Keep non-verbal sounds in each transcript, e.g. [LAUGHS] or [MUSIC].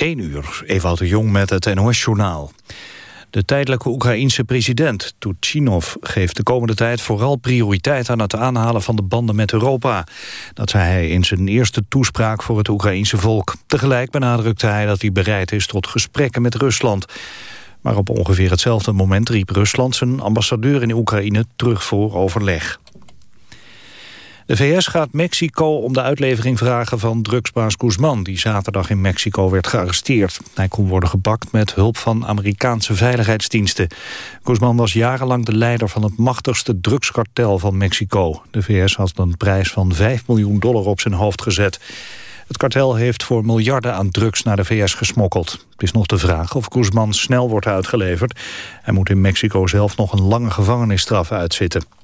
1 uur, Ewout de Jong met het NOS-journaal. De tijdelijke Oekraïense president Turchinov geeft de komende tijd vooral prioriteit aan het aanhalen van de banden met Europa. Dat zei hij in zijn eerste toespraak voor het Oekraïense volk. Tegelijk benadrukte hij dat hij bereid is tot gesprekken met Rusland. Maar op ongeveer hetzelfde moment riep Rusland zijn ambassadeur in Oekraïne terug voor overleg. De VS gaat Mexico om de uitlevering vragen van drugsbaas Guzman... die zaterdag in Mexico werd gearresteerd. Hij kon worden gepakt met hulp van Amerikaanse veiligheidsdiensten. Guzman was jarenlang de leider van het machtigste drugskartel van Mexico. De VS had een prijs van 5 miljoen dollar op zijn hoofd gezet. Het kartel heeft voor miljarden aan drugs naar de VS gesmokkeld. Het is nog de vraag of Guzman snel wordt uitgeleverd. Hij moet in Mexico zelf nog een lange gevangenisstraf uitzitten.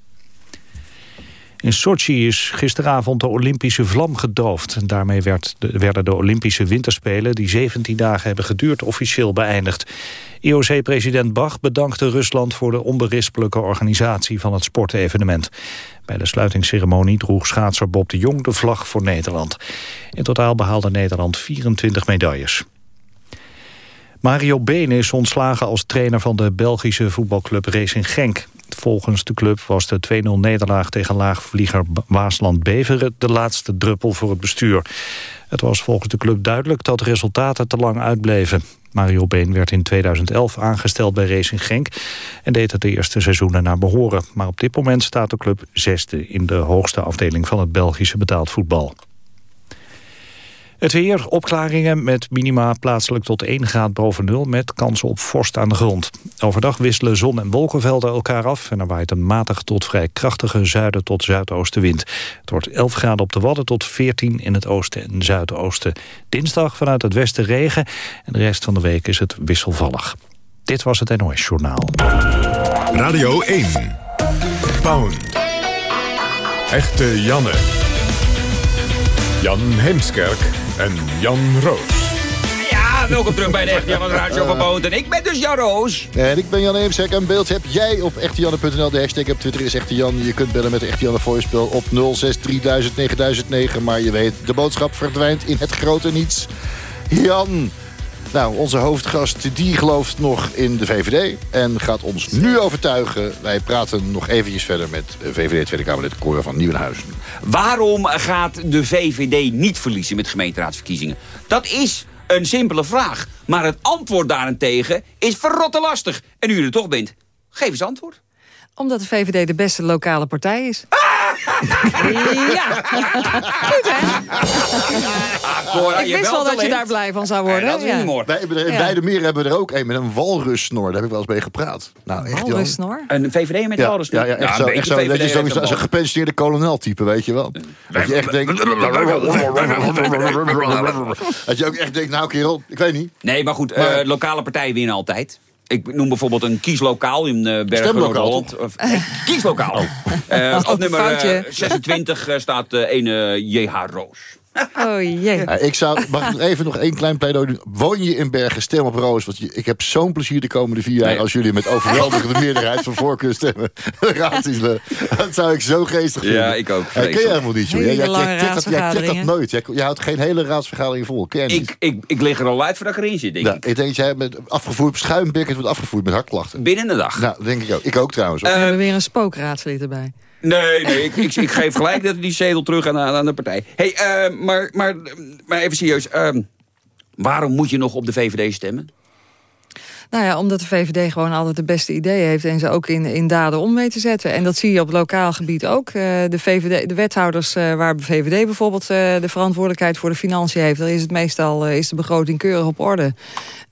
In Sochi is gisteravond de Olympische vlam gedoofd. Daarmee werd de, werden de Olympische Winterspelen... die 17 dagen hebben geduurd, officieel beëindigd. IOC-president Bach bedankte Rusland... voor de onberispelijke organisatie van het sportevenement. Bij de sluitingsceremonie droeg schaatser Bob de Jong de vlag voor Nederland. In totaal behaalde Nederland 24 medailles. Mario Been is ontslagen als trainer van de Belgische voetbalclub Racing Genk. Volgens de club was de 2-0 nederlaag tegen laagvlieger Waasland-Beveren... de laatste druppel voor het bestuur. Het was volgens de club duidelijk dat resultaten te lang uitbleven. Mario Been werd in 2011 aangesteld bij Racing Genk... en deed het de eerste seizoenen naar behoren. Maar op dit moment staat de club zesde in de hoogste afdeling van het Belgische betaald voetbal. Het weer, opklaringen met minima plaatselijk tot 1 graad boven nul... met kansen op vorst aan de grond. Overdag wisselen zon- en wolkenvelden elkaar af... en er waait een matig tot vrij krachtige zuiden tot zuidoostenwind. Het wordt 11 graden op de Wadden tot 14 in het oosten en zuidoosten. Dinsdag vanuit het westen regen en de rest van de week is het wisselvallig. Dit was het NOS Journaal. Radio 1. Pound. Echte Janne. Jan Heemskerk en Jan Roos. Ja, welkom terug bij de Echte Jan Radio van Poont. En ik ben dus Jan Roos. En ik ben Jan Heemskerk. Een beeld heb jij op echtejanne.nl. De hashtag op Twitter is Echte Jan. Je kunt bellen met de Echte Janne voicemail op 0630009009. Maar je weet, de boodschap verdwijnt in het grote niets. Jan... Nou, onze hoofdgast die gelooft nog in de VVD en gaat ons nu overtuigen. Wij praten nog eventjes verder met VVD Tweede Kamerlid Cora van Nieuwenhuizen. Waarom gaat de VVD niet verliezen met gemeenteraadsverkiezingen? Dat is een simpele vraag. Maar het antwoord daarentegen is verrotte lastig. En u er toch bent, geef eens antwoord. Omdat de VVD de beste lokale partij is. Ja. Goed, hè? Cora, Ik je wist wel dat je daar blij van zou En worden. dat is humor. In Ja. beide meer hebben we er ook een met een walrussnor. Daar heb ik wel eens mee gepraat. Nou, echt. Walrussnor. Een VVD met Ja, alles. ja, ja, echt zo, een echt beetje zo, dat je VVD zo'n een gepensioneerde kolonel type, weet je wel. Dat je echt denkt... [LAUGHS] Dat je ook echt denkt, nou kerel, ik weet niet. Nee, maar goed, Maar- eh, lokale partijen winnen altijd. Ik noem bijvoorbeeld een kieslokaal in uh, Bergen Noord-Holland. Of- nee, Kieslokaal. Eh, [LAUGHS] op nummer eh, foutje. 26 eh, staat uh, ene J.H. Roos. Oh jee. Ja, ik zou, mag ik nog even nog één klein pleidooi doen? Woon je in Bergen, stem op Roos. Want je- ik heb zo'n plezier de komende vier jaar... Nee. als jullie met overweldigende [LAUGHS] meerderheid van voorkeur stemmen. [LAUGHS] Raadselen. Dat zou ik zo geestig vinden. Ja, ik ook, Ja, ken vreselijk. jij helemaal niet, joh. Jij- jij, dat, dat nooit. Jij, jij houdt geen hele raadsvergadering vol. Ken je niet? Ik, ik, ik lig er al uit voordat ik erin zit, denk Ja, ik. ik denk dat jij met afgevoerd schuimbekkend wordt afgevoerd met hartklachten. Binnen de dag. Nou, dat denk ik ook. Ik ook trouwens. We Eh, hebben weer een spookraadslid erbij. Nee, nee, ik, ik, geef gelijk dat die zetel terug aan, aan de partij. hey, eh, maar, maar, maar even serieus. eh, waarom moet je nog op de VVD stemmen? Nou ja, omdat de VVD gewoon altijd de beste ideeën heeft... en ze ook in, in daden om mee te zetten. En dat zie je op lokaal gebied ook. Eh, de, VVD, de wethouders eh, waar de VVD bijvoorbeeld eh, de verantwoordelijkheid voor de financiën heeft... dan is het meestal is de begroting keurig op orde.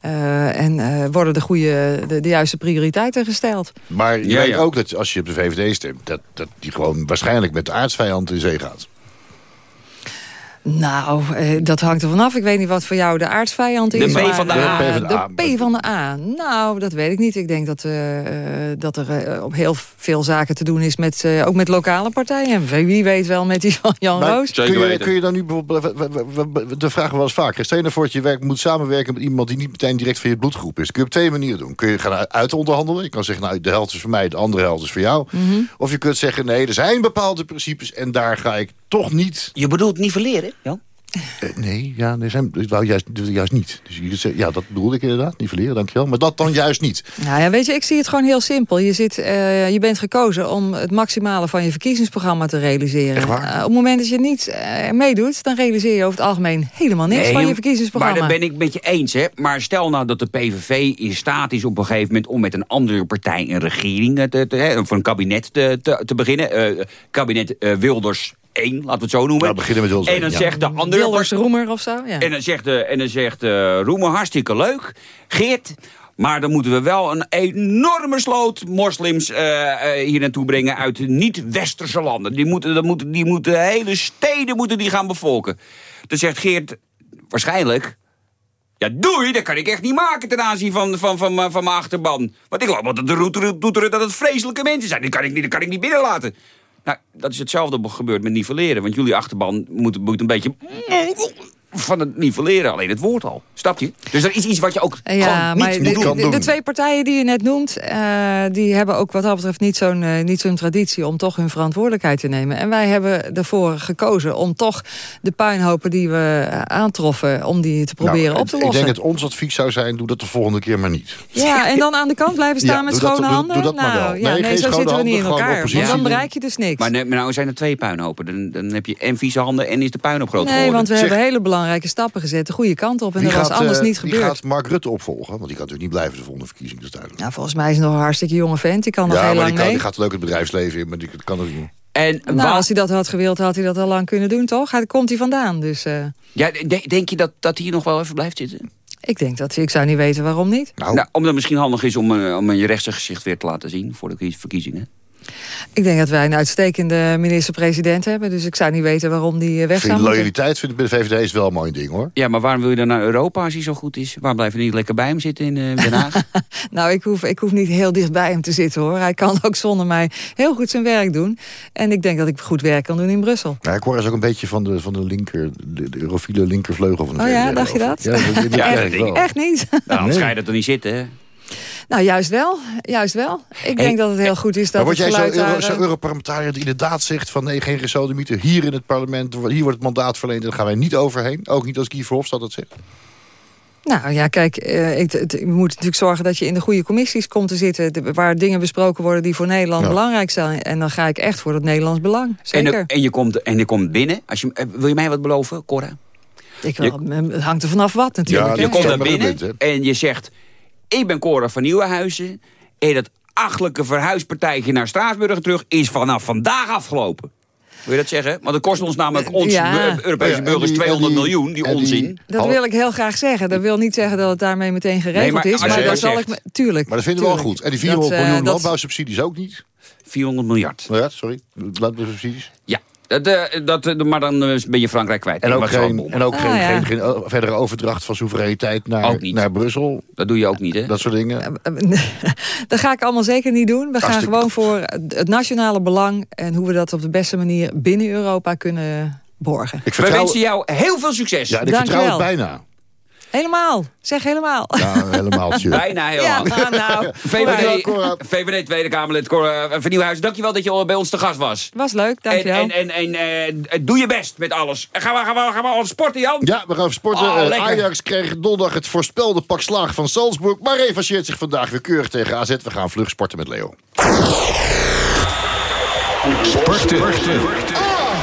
Eh, en eh, worden de, goede, de, de juiste prioriteiten gesteld. maar je Ja, weet ja. ook dat als je op de VVD stemt... Dat, dat die gewoon waarschijnlijk met de aardsvijand in zee gaat. Nou, eh, dat hangt er vanaf. Ik weet niet wat voor jou de aardsvijand De is. P maar, van de eh, A. De P van de A. De P van de A. Nou, dat weet ik niet. Ik denk dat, eh, dat er op heel veel zaken te doen is, met, eh, ook met lokale partijen. En wie weet wel met die van Jan Maar Roos. Kun, je, kun je dan nu bijvoorbeeld... De vragen we wel eens vaker. Stel je nou voor dat je werk, moet samenwerken met iemand... die niet meteen direct van je bloedgroep is. Kun je op twee manieren doen. Kun je gaan uitonderhandelen. Je kan zeggen, nou, de helft is voor mij, de andere helft is voor jou. Mhm. Of je kunt zeggen, nee, er zijn bepaalde principes... en daar ga ik toch niet... Je bedoelt nivelleren, Jan? Eh, nee, ja, nee, zijn, wou juist, dus juist niet. Dus je zegt, ja, dat bedoelde ik inderdaad, nivelleren, dankjewel. Maar dat dan juist niet. Nou ja, weet je, ik zie het gewoon heel simpel. Je, zit, eh, je bent gekozen om het maximale van je verkiezingsprogramma te realiseren. Echt waar? Eh, op het moment dat je niet eh, meedoet, dan realiseer je over het algemeen helemaal niks van je verkiezingsprogramma. Maar dat ben ik met je eens, hè. Maar stel nou dat de PVV in staat is op een gegeven moment... om met een andere partij een regering, te, te, hè, of een kabinet te, te, te beginnen. Eh, kabinet Wilders 1, laten we het zo noemen. Nou, beginnen met Wilders En dan één, ja. zegt de andere Wilders Roemer of zo. Ja. En dan zegt, de, en dan zegt de Roemer, hartstikke leuk. Geert, maar dan moeten we wel een enorme sloot moslims eh, eh, hier naartoe brengen uit niet-westerse landen. Die moeten, dat moeten, die moeten hele steden moeten die gaan bevolken. Dan zegt Geert, waarschijnlijk... Ja, doei, dat kan ik echt niet maken ten aanzien van, van, van, van, van mijn achterban. Want ik geloof wel dat de route doet dat het vreselijke mensen zijn. Dat kan ik niet, dat kan ik niet binnenlaten. Nou, dat is hetzelfde gebeurd met nivelleren. Want jullie achterban moet, moet een beetje van het nivelleren. Alleen het woord al. Snap je? Dus dat is iets wat je ook Ja, gewoon maar niet de, moet doen. kan de, twee partijen die je net noemt... eh, die hebben ook wat dat betreft niet zo'n eh, niet zo'n traditie... om toch hun verantwoordelijkheid te nemen. En wij hebben ervoor gekozen om toch de puinhopen die we eh, aantroffen... om die te proberen Nou, op te Ik lossen. denk dat ons advies zou zijn, doe dat de volgende keer maar niet. Ja, en dan aan de kant blijven staan Ja, met doe dat- schone doe- handen? doe dat maar nou, wel. Ja, Nee, nee, zo zitten we niet in elkaar. Want dan bereik je dus niks. Maar maar nou zijn er twee puinhopen. Dan, dan heb je en vieze handen en is de puinhoop groot nee, geworden. want we Zeg- hebben hele belangrijke stappen gezet. De goede kant op. En Wie dat was anders eh, niet wie gebeurd. gaat Mark Rutte opvolgen? Want die kan natuurlijk niet blijven de volgende verkiezing, dat is duidelijk. Nou, volgens mij is hij nog een hartstikke jonge vent. Die kan nog heel maar lang die, kan, mee. die gaat dan ook het bedrijfsleven in, maar die kan ook niet. En Nou, waar- als hij dat had gewild, had hij dat al lang kunnen doen, toch? Hij komt hij vandaan. Dus eh, ja, de- denk je dat, dat hier nog wel even blijft zitten? ik denk dat ik zou niet weten waarom niet. Nou, Nou, omdat het misschien handig is om, eh, om je rechtse gezicht weer te laten zien voor de verkiezingen. Ik denk dat wij een uitstekende minister-president hebben. Dus ik zou niet weten waarom die eh, weg zou loyaliteit vind ik bij de VVD is wel een mooi ding, hoor. Ja, maar waarom wil je dan naar Europa als hij zo goed is? Waarom blijven we niet lekker bij hem zitten in eh, Den Haag? [LAUGHS] Nou, ik hoef, ik hoef niet heel dicht bij hem te zitten, hoor. Hij kan ook zonder mij heel goed zijn werk doen. En ik denk dat ik goed werk kan doen in Brussel. Ja, ik hoor eens ook een beetje van de, van de linker, de, de eurofiele linkervleugel van de Oh ja, VVD, dacht je dat? Ja, dat, [LAUGHS] Ja. Echt niet? nou, anders ga je dat er niet zitten, hè? Nou, juist wel. Juist wel. Ik denk dat het heel goed is dat Maar word jij zo'n euro, zo eh, Europarlementariër die inderdaad zegt van nee, geen gesodemieten. Hier in het parlement, hier wordt het mandaat verleend en daar gaan wij niet overheen. Ook niet als Guy Verhofstadt dat zegt. Nou ja, kijk, eh, je moet natuurlijk zorgen dat je in de goede commissies komt te zitten... waar dingen besproken worden die voor Nederland Ja. belangrijk zijn. En dan ga ik echt voor het Nederlands belang. Zeker. en, je komt, en je komt binnen. Als je, eh, wil je mij wat beloven, Cora? ik wil, het hangt er vanaf wat natuurlijk. Ja. Je komt binnen en je zegt... Ik ben Cora van Nieuwenhuizen. En dat achtelijke verhuispartijtje naar Straatsburg terug... is vanaf vandaag afgelopen. Wil je dat zeggen? Want het kost ons namelijk ons Ja. bu- Europese Ja, burgers die- en 200 die- miljoen, die onzin. Dat Al- wil ik heel graag zeggen. Dat wil niet zeggen dat het daarmee meteen geregeld Nee, maar is. Maar daar dat zal ik... me- Tuurlijk. Maar dat vinden we wel goed. En die 400 Dat, eh, miljoen dat- landbouwsubsidies ook niet. 400 miljard. Nou ja, sorry. Landbouwsubsidies. Ja, dat, eh, dat, eh, maar dan eh, ben je Frankrijk kwijt. En ook, geen, en ook Ah, geen, ja. geen, verdere overdracht van soevereiniteit naar, naar Brussel. Dat doe je ook niet, hè? Dat soort dingen. [LAUGHS] Dat ga ik allemaal zeker niet doen. We gaan gewoon voor het nationale belang... en hoe we dat op de beste manier binnen Europa kunnen borgen. Ik We vertrouw, wensen jou heel veel succes. ja, en ik Dank vertrouw je het wel. bijna. Helemaal. Zeg helemaal. Ja, helemaal. [LAUGHS] Bijna heel Ja, lang. nou, nou. VVD. VVD Tweede Kamerlid Cora van Nieuwhuis, dankjewel dat je al bij ons te gast was. Was leuk, En, dankjewel. en, en, en eh, doe je best met alles. En Gaan we, gaan we, gaan we al sporten, Jan? Ja, we gaan sporten. Oh, Eh. Ajax kreeg donderdag het voorspelde pak slaag van Salzburg... maar revancheert zich vandaag weer keurig tegen AZ. We gaan vlug sporten met Leo. Sporten.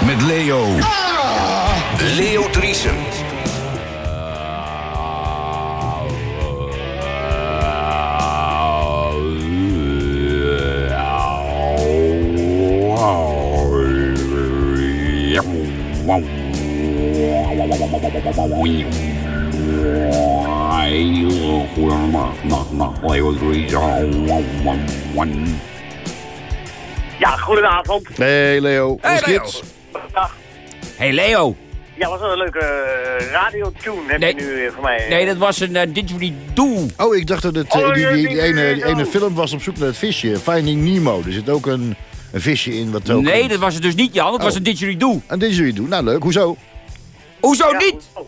Met Leo. Leo Driesen. Ja, goedenavond. Hey Leo, Hey, hoe is Leo. Dag. Hey Leo. Ja, was wel een leuke eh, radiotune heb Nee. je nu eh, voor mij. Nee, dat was een uh, didgeridoo. Oh, ik dacht dat het eh, Oh, die, ja, die, die- die ene, die die- ene oh. film was op zoek naar het visje. Finding Nemo. Er zit ook een, een visje in wat ook... Nee, dat was het dus niet, Jan. Het was Oh. een didgeridoo. En dit zul je doen. Nou, leuk. Hoezo? Hoezo Ja, niet? oh,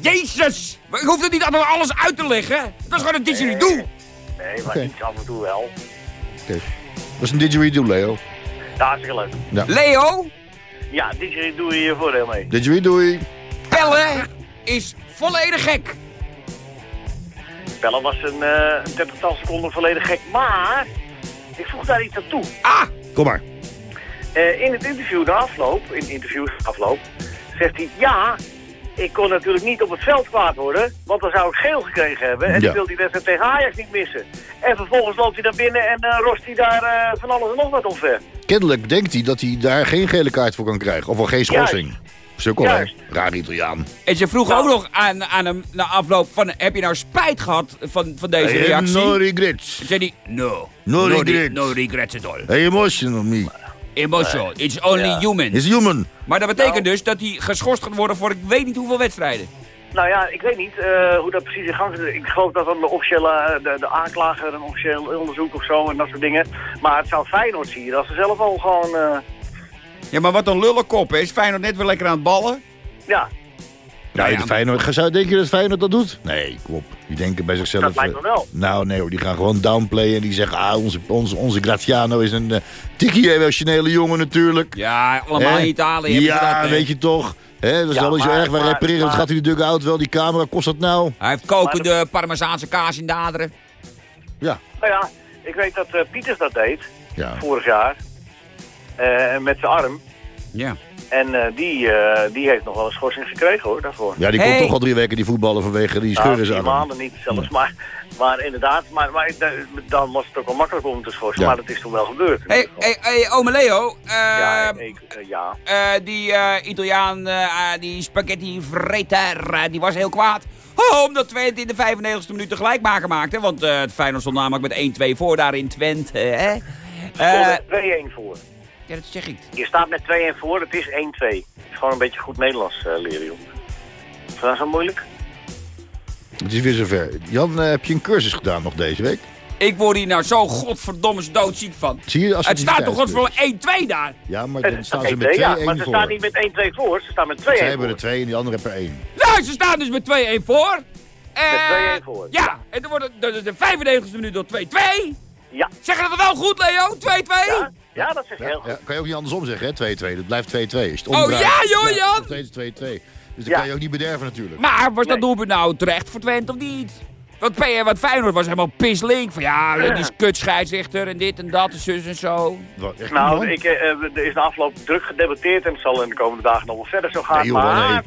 Jezus! Ik hoef het niet altijd alles uit te leggen. Dat is gewoon een didgeridoo. Nee, maar Oké. iets af en toe wel. Dat is een didgeridoo, Leo. Ja, hartstikke leuk. Leo? Ja, die doe je voordeel mee. Didgeridoo. Pelle is volledig gek. Pelle was een, eh een dertigtal seconden volledig gek. Maar, ik voeg daar iets aan toe. Ah, Kom maar. Eh, in het interview de afloop, in het interview de afloop, zegt hij... Ja, ik kon natuurlijk niet op het veld kwaad worden, want dan zou ik geel gekregen hebben. En Ja. ik wil die wedstrijd tegen Ajax niet missen. En vervolgens loopt hij daar binnen en eh, rost hij daar eh, van alles en nog wat omver. Kennelijk denkt hij dat hij daar geen gele kaart voor kan krijgen. Of wel geen schorsing. Sukkel, hè? Raar Italiaan. en ze vroegen Nou. ook nog aan, aan hem na afloop van... Heb je nou spijt gehad van, van deze I reactie? no regrets. Toen zei hij, no. No re- regrets. no regrets at all. Hey, emotional me. Emotional. It's only human. Is human. Maar dat betekent Nou. dus dat hij geschorst gaat worden voor ik weet niet hoeveel wedstrijden. Nou ja, ik weet niet eh, hoe dat precies in gang zit. Ik geloof dat dan de officiële, eh, de, de aanklager een officieel onderzoek of zo en dat soort dingen. Maar het zou Feyenoord zien als ze zelf al gewoon, eh, Ja, maar wat een lullenkop hè. Is Feyenoord net weer lekker aan het ballen? ja, Nou, ja, de Feyenoord, ga- zou, denk je dat Feyenoord dat doet? Nee, kom op. Die denken bij zichzelf... Dat lijkt me eh, wel. Nou, nee hoor. Die gaan gewoon downplayen. En die zeggen, ah, onze, onze, onze Graziano is een uh, tiki-emotionele jongen natuurlijk. Ja, allemaal in Italië Ja, dat, weet je toch. Hè, dat is Ja, wel niet zo maar- erg. We maar- repareren. Dat gaat hij de dugout wel. Die camera kost dat nou? Hij heeft kokende parmezaanse kaas in de aderen. Ja. Nou ja, ik weet dat eh, Pieters dat deed, Ja. vorig jaar, eh, met zijn arm. Ja. En eh, die, eh, die heeft nog wel een schorsing gekregen hoor, daarvoor. Ja, die Hey. komt toch al drie weken die voetballen vanwege die Nou, scheuren vier aan. maanden niet zelfs, maar, maar inderdaad, maar, maar dan was het ook wel makkelijk om te schorsen, Ja. maar dat is toen wel gebeurd. Hé, geval. hey, hey, ome Leo. eh, ja, ik, eh, ja. eh, die eh, Italiaan, eh, eh, die spaghetti vreter, eh, die was heel kwaad. Oh, omdat Twente in de 95e minuut de gelijkmaker maakte. Want eh, het Feyenoord stond namelijk met 1-2 voor daar in Twente. Hè? Ik Eh, stond met 2-1 voor. Ja, dat zeg ik. Je staat met 2-1 voor, het is 1-2. Het is gewoon een beetje goed Nederlands eh, leren, joh. Is dat zo moeilijk? Het is weer zover. Jan, eh, heb je een cursus gedaan nog deze week? Ik word hier nou zo godverdomme doodziek van. Zie je, als Het staat toch godverdomme 1-2 daar? Ja, maar Het dan staan ze met 2-1 ja, maar ze voor. staan niet met 1-2 voor, ze staan met 2-1 Zij voor. hebben er twee en die andere per één. Nou, ze staan dus met 2-1 voor. Eh, Met 2-1 voor. Ja, en dan wordt het de, de, de 95e minuut door 2-2. Ja. Zeg je dat wel goed, Leo? 2-2? Ja, ja, dat zeg je Ja, heel goed. ja, kan je ook niet andersom zeggen, hè? 2-2. Dat blijft 2-2. Als je het Oh, ja, joh, Jan. nog steeds 2-2. Dus dat Ja. kan je ook niet bederven natuurlijk. Maar was dat Nee. doelpunt nou terecht voor Twente of niet? Want, P- wat Feyenoord was helemaal pislink. Van ja, die is kutscheidsrechter en dit en dat en zus en zo. Wat, Nou, ik, eh, eh, er is de afloop druk gedebatteerd en het zal in de komende dagen nog wel verder zo gaan. Nee, joh, maar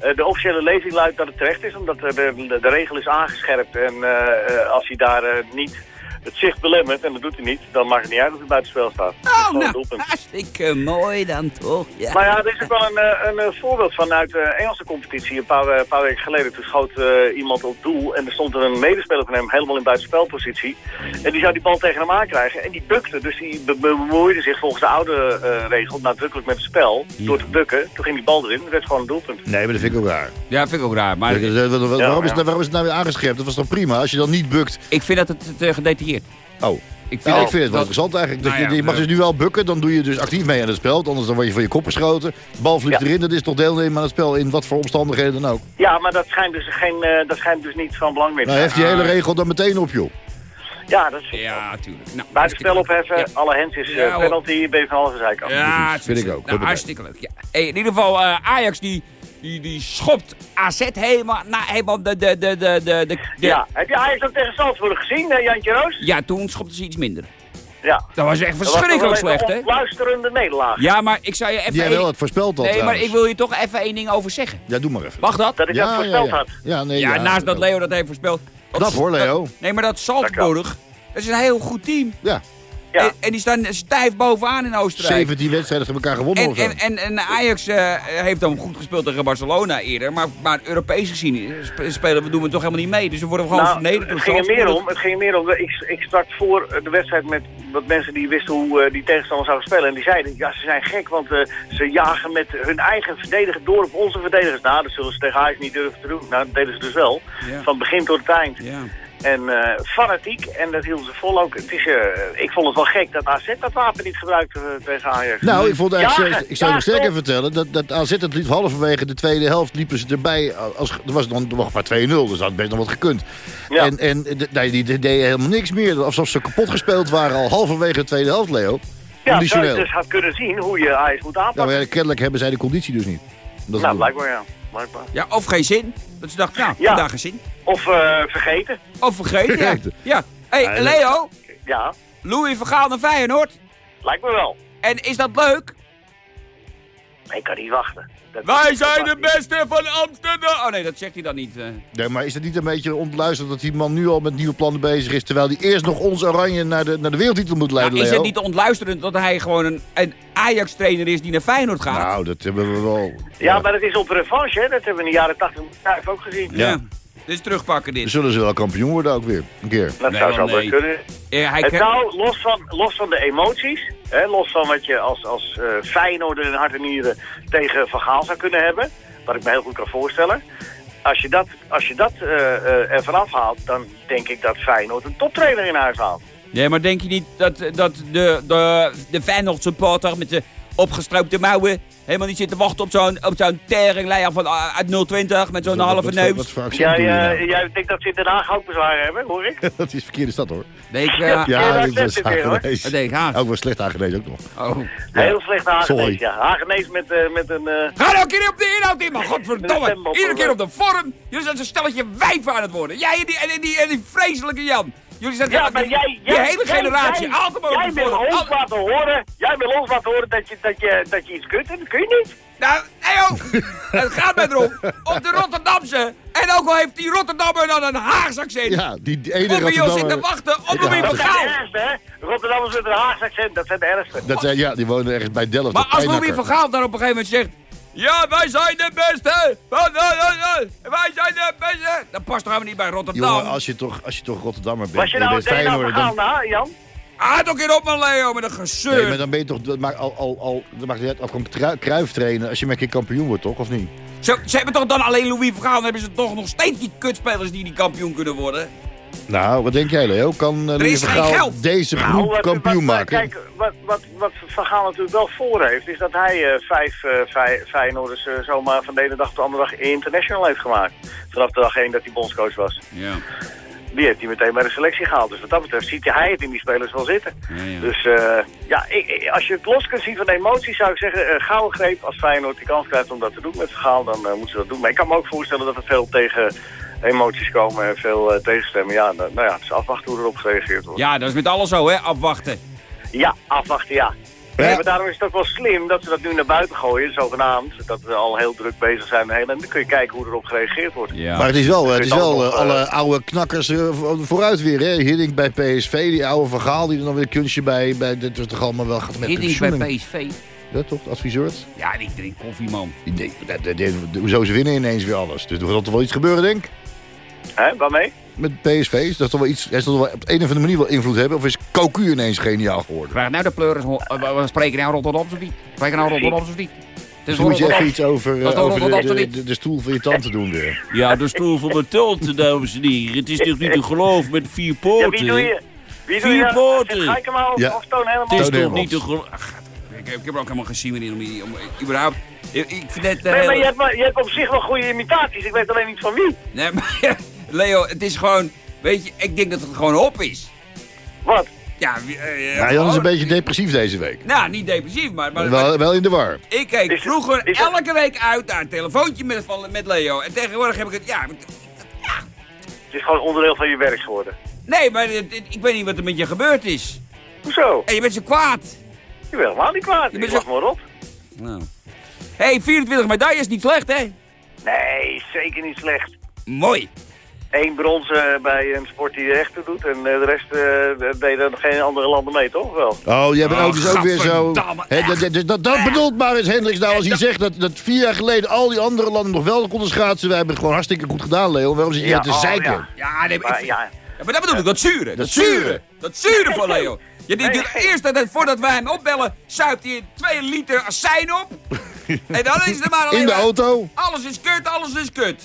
eh, de officiële lezing luidt dat het terecht is, omdat de, de, de regel is aangescherpt. En eh, eh, als hij daar niet het zicht belemmert, en dat doet hij niet, dan maakt het niet uit of hij buitenspel staat. Dat is Oh, nou, doelpunt. hartstikke mooi dan toch? Ja. Maar ja, er is ook wel een, eh, een, eh, voorbeeld van uit de Engelse competitie. Een paar, eh, paar weken geleden toen schoot eh, iemand op doel en er stond er een medespeler van hem helemaal in buitenspelpositie. En die zou die bal tegen hem aankrijgen en die bukte. Dus die be- be- bemoeide zich volgens de oude eh, regel nadrukkelijk met het spel door te bukken. Toen ging die bal erin, het werd gewoon een doelpunt. Nee, maar dat vind ik ook raar. Ja, vind ik ook raar. Maar Dat- dat- dat- waarom, is, het- waarom is het nou weer aangescherpt? Dat was toch prima? Als je dan niet bukt... ik vind dat het te gedetailleerd. Oh, Ik vind, nou, dat- ik vind het wel dat- interessant eigenlijk. Dat Nou je, ja, je mag dus nu wel bukken, dan doe je dus actief mee aan het spel. Anders dan word je van je kop geschoten. De bal vliegt Ja. erin, dat is toch deelnemen aan het spel in wat voor omstandigheden dan ook. Ja, maar dat schijnt dus, geen, eh, dat schijnt dus niet van belang meer te Nou, zijn. heeft die hele regel dan meteen op, joh. Ja, dat is Ja, tuurlijk. Nou, Buitenspel opheffen, alle hands is Ja, eh, penalty, ben je van halve zijkant. Ja, Precies, vind ik ook. Nou, hartstikke leuk. Ja. Hey, in ieder geval, eh, Ajax die, die, die schopt AZ helemaal, nou, helemaal de, de, de, de, de, de, de- Ja, heb je Ajax ook tegen Salzburg gezien, eh, Jantje Roos? Ja, toen schopte ze iets minder. Ja. Dat was echt Dat verschrikkelijk slecht, hè? een luisterende nederlaag. Ja, maar ik zou je even... Jij wel het voorspeld al nee, maar ik wil je toch even één ding over zeggen. Ja, doe maar even. Mag dat? Dat ik dat voorspeld had. Ja, nee, Ja, naast dat Leo dat heeft voorspeld. Dat hoor, Leo. Nee, maar dat Salzburg, dat is een heel goed team. Ja, Ja. En, en die staan stijf bovenaan in Oostenrijk. 17 wedstrijden van elkaar gewonnen En, of zo. en, en, en Ajax eh, heeft dan goed gespeeld tegen Barcelona eerder. Maar, maar Europees gezien eh, sp- spelen we, doen we toch helemaal niet mee. Dus we worden gewoon Nou, vernederd het ging er meer om. Het ging er meer om. Ik, ik sprak voor de wedstrijd met wat mensen die wisten hoe eh, die tegenstander zou spelen. En die zeiden, ja, ze zijn gek, want eh, ze jagen met hun eigen verdediger door op onze verdedigers. Nou, dat zullen ze tegen Ajax niet durven te doen. Nou, dat deden ze dus wel. Ja. Van begin tot het eind. Ja. En eh, fanatiek, en dat hielden ze vol ook. Het is, eh, ik vond het wel gek dat AZ dat wapen niet gebruikte eh, tegen Ajax. Nou, ik vond eigenlijk, ik zou je nog sterker vertellen, dat, dat AZ het liep halverwege de tweede helft liepen ze erbij. Als, er was dan nog maar 2-0, dus dat had best nog wat gekund. Ja. En, en nee, die, die deden helemaal niks meer. Alsof ze kapot gespeeld waren al halverwege de tweede helft, Leo. Ja, Conditioneel. je dus had kunnen zien hoe je Ajax moet Ja, aanpakken. ja, kennelijk hebben zij de conditie dus niet. Dat is nou, blijkbaar ja. Blijkbaar. Ja, of geen zin. Dat ze dacht, nou, Ja. vandaag geen zin. Of eh, vergeten. Of vergeten, ja. Vergeten. Ja. hey, Leo, Ja, Louis Vergaal naar Feyenoord. lijkt me wel. En is dat leuk? Ik kan niet wachten. Dat- Wij dat zijn de niet. beste van Amsterdam. Oh nee, dat zegt hij dan niet. eh. Nee, maar is het niet een beetje ontluisterd dat die man nu al met nieuwe plannen bezig is... terwijl hij eerst nog ons oranje naar de, naar de wereldtitel moet leiden, Nou, is het niet ontluisterend dat hij gewoon een, een Ajax-trainer is die naar Feyenoord gaat? Nou, dat hebben we wel... Ja, maar het is op revanche, hè. Dat hebben we in de jaren 80 en ook gezien. ja. Dus terugpakken Dan dit. zullen ze wel kampioen worden ook weer. Een keer. Dat Nee, zou wel nee. kunnen. Ja, hij kan- nou, los van, los van de emoties, hè, los van wat je als, als eh Feyenoorder in hart en nieren tegen Van Gaal zou kunnen hebben, wat ik me heel goed kan voorstellen. Als je dat, als je dat eh, eh, er vanaf haalt, dan denk ik dat Feyenoord een toptrainer in huis haalt. Nee, maar denk je niet dat, dat de, de, de Feyenoord supporter met de opgestroopte mouwen helemaal niet zit te wachten op zo'n op zo'n teringleier van uh, uit 020 met zo'n halve neus? Wat voor accent Jij, doe je nou? eh, jij denkt dat ze in Den Haag ook bezwaar hebben, hoor ik? [LAUGHS] Dat is verkeerde stad hoor. Nee, ik, eh, Ja. Ja, dat. Hagenees. Haast. Ook wel slecht Hagenees ook nog. oh. Heel slecht Sorry. Hagenees, ja. Hagenees met, eh, met een... eh, Ga nou een keer op de inhoud in, man. Een Godverdomme. Iedere keer op de vorm. Jullie zijn zo'n stelletje wijf aan het worden. Jij en die, en die, en die vreselijke Jan. Jullie zijn Ja, maar jij... die jij- hele jij- generatie. jij- altijd maar op Jij wil ons laten horen... Jij wil ons laten horen dat je, dat je, dat je iets kunt en dat kun je niet. Nou, hey joh. [LAUGHS] Het gaat mij erom. Op de Rotterdamse. En ook al heeft die Rotterdammer dan een Haags accent. Ja, die, ene jou zit te Rotterdammer... wachten op van Dat zijn de ergste, hè? Rotterdammers met een Haagse accent, dat zijn de ergste. Dat zijn, ja, die wonen ergens bij Delft. Maar als Louis Pijnakker. van Gaal dan op een gegeven moment zegt... Ja, wij zijn de beste! Wij zijn de beste! Dat past toch helemaal niet bij Rotterdam? Jongen, als je toch, als je toch Rotterdammer bent Was je nou nou Feyenoorder, verhaal dan... na, Jan? Ah, toch keer op man, Leo, met een gezeur. Nee, maar dan ben je toch... Dat maakt al, al, al, dat maakt uit, al kan Cruyff trainen als je met een keer kampioen wordt, toch? Of niet? Zo, ze hebben toch dan alleen Louis van Gaal... dan hebben ze toch nog steeds die kutspelers die die kampioen kunnen worden? Nou, wat denk jij, Leo? Kan uh, Louis van Gaal deze groep Nou, wat- kampioen wat- maken? Kijk, wat, wat, wat Van Gaal natuurlijk wel voor heeft, is dat hij eh, vijf Feyenoorders eh, zomaar van de ene dag op de andere dag international heeft gemaakt. Vanaf de dag één dat hij bondscoach was. Ja. Die heeft hij meteen bij de selectie gehaald. Dus wat dat betreft ziet hij het in die spelers wel zitten. Ja, ja. Dus eh, ja, ik, als je het los kunt zien van de emoties, zou ik zeggen, eh gouden greep als Feyenoord die kans krijgt om dat te doen met Vergaal, dan eh, moeten ze dat doen. Maar ik kan me ook voorstellen dat er veel tegen emoties komen en veel eh, tegenstemmen. Ja, nou, nou ja, het is afwachten hoe erop gereageerd wordt. ja, dat is met alles zo, hè? Afwachten. Ja, afwachten, ja. Ja. Nee, maar daarom is het ook wel slim dat ze dat nu naar buiten gooien, zogenaamd. Dat we al heel druk bezig zijn. En dan kun je kijken hoe erop gereageerd wordt. Ja. Maar het is wel, het is wel eh, alle eh, oude knakkers vo- vooruit weer. Hè? Hiddink bij PSV, die oude verhaal die er dan weer een kunstje bij. bij dit is toch allemaal wel gaat met Hiddink bij PSV. Ja, toch, de adviseur? Ja, die drinkt koffie, man. Nee, hoezo ze winnen ineens weer alles. Dus er gaat toch wel iets gebeuren, denk ik. Hè, waarmee? Met PSV is dat toch wel iets. Hij zal toch wel op een of andere manier wel invloed hebben. Of is Cocu ineens geniaal geworden? Vraag nou de pleuris. eh, We spreken nou Rotterdams of niet? Spreken nou Rotterdams of niet? Dus moet je even iets over, eh, over de, Rotterdam, de, de, de stoel van je tante doen weer. Ja, de stoel van mijn tante, dames en heren. Het is toch niet te geloven met vier Ja, poten? wie doe je? Wie doe je? Vier dat? poten. Zet Geikema of, Ja. of Toon helemaal? Het is toch niet te geloven? Ik, heb- ik heb er ook helemaal geen zin meer in om, om, om überhaupt... Ik, ik vind het... eh, Nee, maar heel- je hebt, maar je hebt op zich wel goede imitaties. Ik weet alleen niet van wie. Nee, maar [LAUGHS] Leo, het is gewoon... Weet je, ik denk dat het gewoon op is. Wat? Ja, eh, Ja, Jan is een beetje depressief deze week. Nou, niet depressief, maar... maar, Wel, wel in de war. ik keek Is vroeger is het- elke week uit naar een telefoontje met, van, met Leo. En tegenwoordig heb ik het... Ja, Het is gewoon onderdeel van je werk geworden. nee, maar het- het- ik weet niet wat er met je gebeurd is. Hoezo? En je bent zo kwaad. Je bent helemaal niet kwaad. Je bent bent zo- maar op. Nou. hey, 24 medailles, niet slecht, hè? Nee, zeker niet slecht. Mooi. Eén brons eh, bij een sport die je echt toe doet. En eh, de rest eh, deden nog geen andere landen mee, toch? Wel. Oh, jij bent Oh, ook dus ook weer zo... dat, dat, dat, dat bedoelt Maurits Hendricks nou als hij zegt dat, dat vier jaar geleden al die andere landen nog wel konden schaatsen. Wij hebben het gewoon hartstikke goed gedaan, Leo. Waarom zit je Ja, te oh, zeiken? ja. Ja, nee, maar, Maar ik- ja, ja, maar dat bedoel ik, dat zure. Dat, Dat zure. Dat zure van Leo. Die, die, Nee. eerst dat, voordat wij hem opbellen, zuipt hij 2 liter azijn op. [LAUGHS] en dan is er maar alleen In de maar- auto. Alles is kut, alles is kut.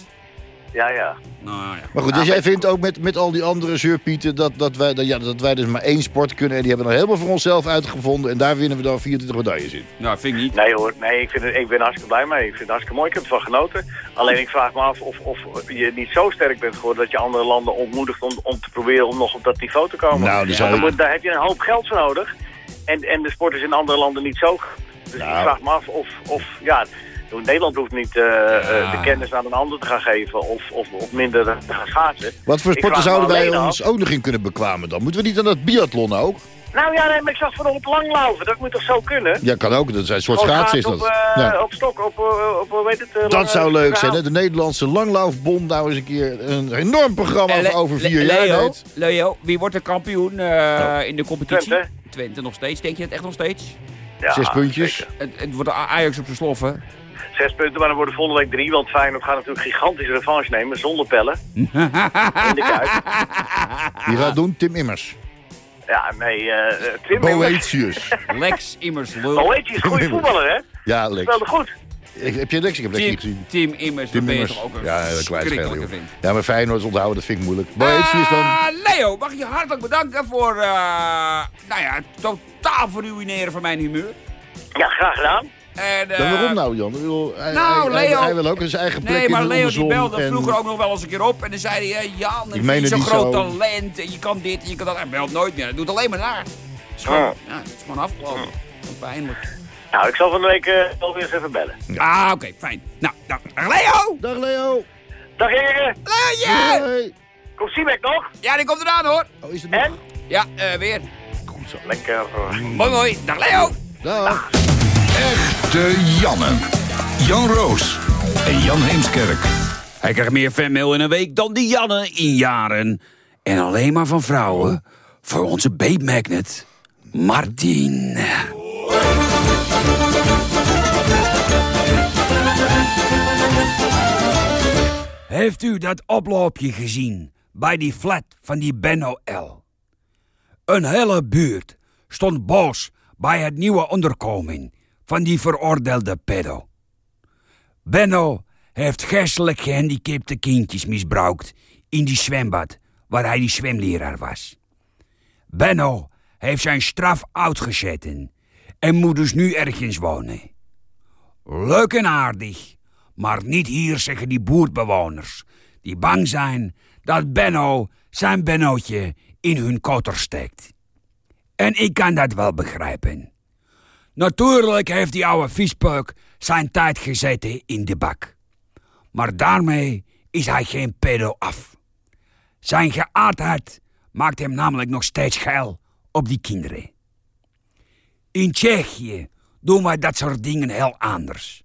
Ja, ja. Nou ja. Maar goed, dus jij vindt ook met, met al die andere zeurpieten dat, dat, wij, dat, ja, dat wij dus maar één sport kunnen. En die hebben we nog helemaal voor onszelf uitgevonden. En daar winnen we dan 24 medailles in. Nou, vind ik niet. Nee hoor, nee, ik, vind het, ik ben hartstikke blij mee. Ik vind het hartstikke mooi, ik heb ervan genoten. Alleen ik vraag me af of, of je niet zo sterk bent geworden dat je andere landen ontmoedigt om, om te proberen om nog op dat niveau te komen. Nou, moet- daar heb je een hoop geld voor nodig. En, en de sport is in andere landen niet zo. Dus Nou. ik vraag me af of, of ja, Nederland hoeft niet eh, eh, Ja. de kennis aan een ander te gaan geven of, of, of minder te gaan schaatsen. Wat voor sporten zouden wij af- ons ook nog in kunnen bekwamen dan? Moeten we niet aan dat biathlon ook? Nou ja, nee, maar ik zag bijvoorbeeld langlaufen. Dat moet toch zo kunnen? Ja, kan ook. Dat is een soort schaatsen is dat. op, eh, Ja. op stok, op, op, hoe heet het? lange- Dat zou leuk zijn, hè? De Nederlandse Langlaufbond nou eens een keer een enorm programma Eh, Le- over Le- vier jaar Leo. Leo, wie wordt de kampioen eh, in de competitie? Twente. Twente nog steeds. Denk je het echt nog steeds? Ja, Zes puntjes. Het, het wordt Ajax op zijn sloffen. Zes punten, maar dan worden volgende week drie. Want Feyenoord gaat natuurlijk gigantische revanche nemen zonder pellen. in de Kuip. [LAUGHS] Die gaat doen Tim Immers. Ja, nee, eh eh, Tim Immers. Boetius. [LAUGHS] Lex Immers je, is een goede voetballer, hè? Ja, Lex. Speelde goed. Ik- Heb je Lex? Ik heb Lex Tim, niet gezien. Tim Immers, Tim dat ben je Immers. toch ook een Ja, verschrikkelijke vind. Ja, maar Feyenoord onthouden, dat vind ik moeilijk. Boetius dan? Ah, Leo, mag ik je hartelijk bedanken voor, eh, nou ja, het totaal verruineren van mijn humeur. Ja, graag gedaan. En, eh, Dan waarom nou, Jan? Bedoel, hij, Nou, hij- Leo- hij wil ook zijn eigen plek Nee, in maar de Leo die belde en- vroeger ook nog wel eens een keer op. En dan zei hij, eh, Jan, Ik meen vind het zo'n groot zo. talent. En je kan dit en je kan dat. Hij belt nooit meer. Hij doet alleen maar naar. Het is gewoon, Ja. ja, het is gewoon afgelopen. Gewoon Pijnlijk. Nou, ik zal van de week eh, wel weer eens even bellen. Ah, oké, fijn. Nou, dag Leo! Dag Leo! Dag heren, Leontje! Hey. komt Siemek nog? Ja, die komt eraan hoor. Oh, is het nog? En? Ja, eh, weer. Goed zo, lekker. eh. Mooi, mooi. Dag Leo! Dag. Echte Janne. Jan Roos en Jan Heemskerk. Hij krijgt meer fanmail in een week dan die Janne in jaren. En alleen maar van vrouwen. Voor onze babe magnet, Martin. Heeft u dat oploopje gezien bij die flat van die Benno L? Een hele buurt stond boos bij het nieuwe onderkomen van die veroordeelde pedo. Benno heeft geestelijk gehandicapte kindjes misbruikt in die zwembad waar hij die zwemleraar was. Benno heeft zijn straf uitgezet en moet dus nu ergens wonen. Leuk en aardig, maar niet hier, zeggen die boertbewoners, die bang zijn dat Benno zijn Bennootje in hun kotter steekt. En ik kan dat wel begrijpen. Natuurlijk heeft die oude viespeuk zijn tijd gezeten in de bak. Maar daarmee is hij geen pedo af. Zijn geaardheid maakt hem namelijk nog steeds geil op die kinderen. In Tsjechië doen wij dat soort dingen heel anders.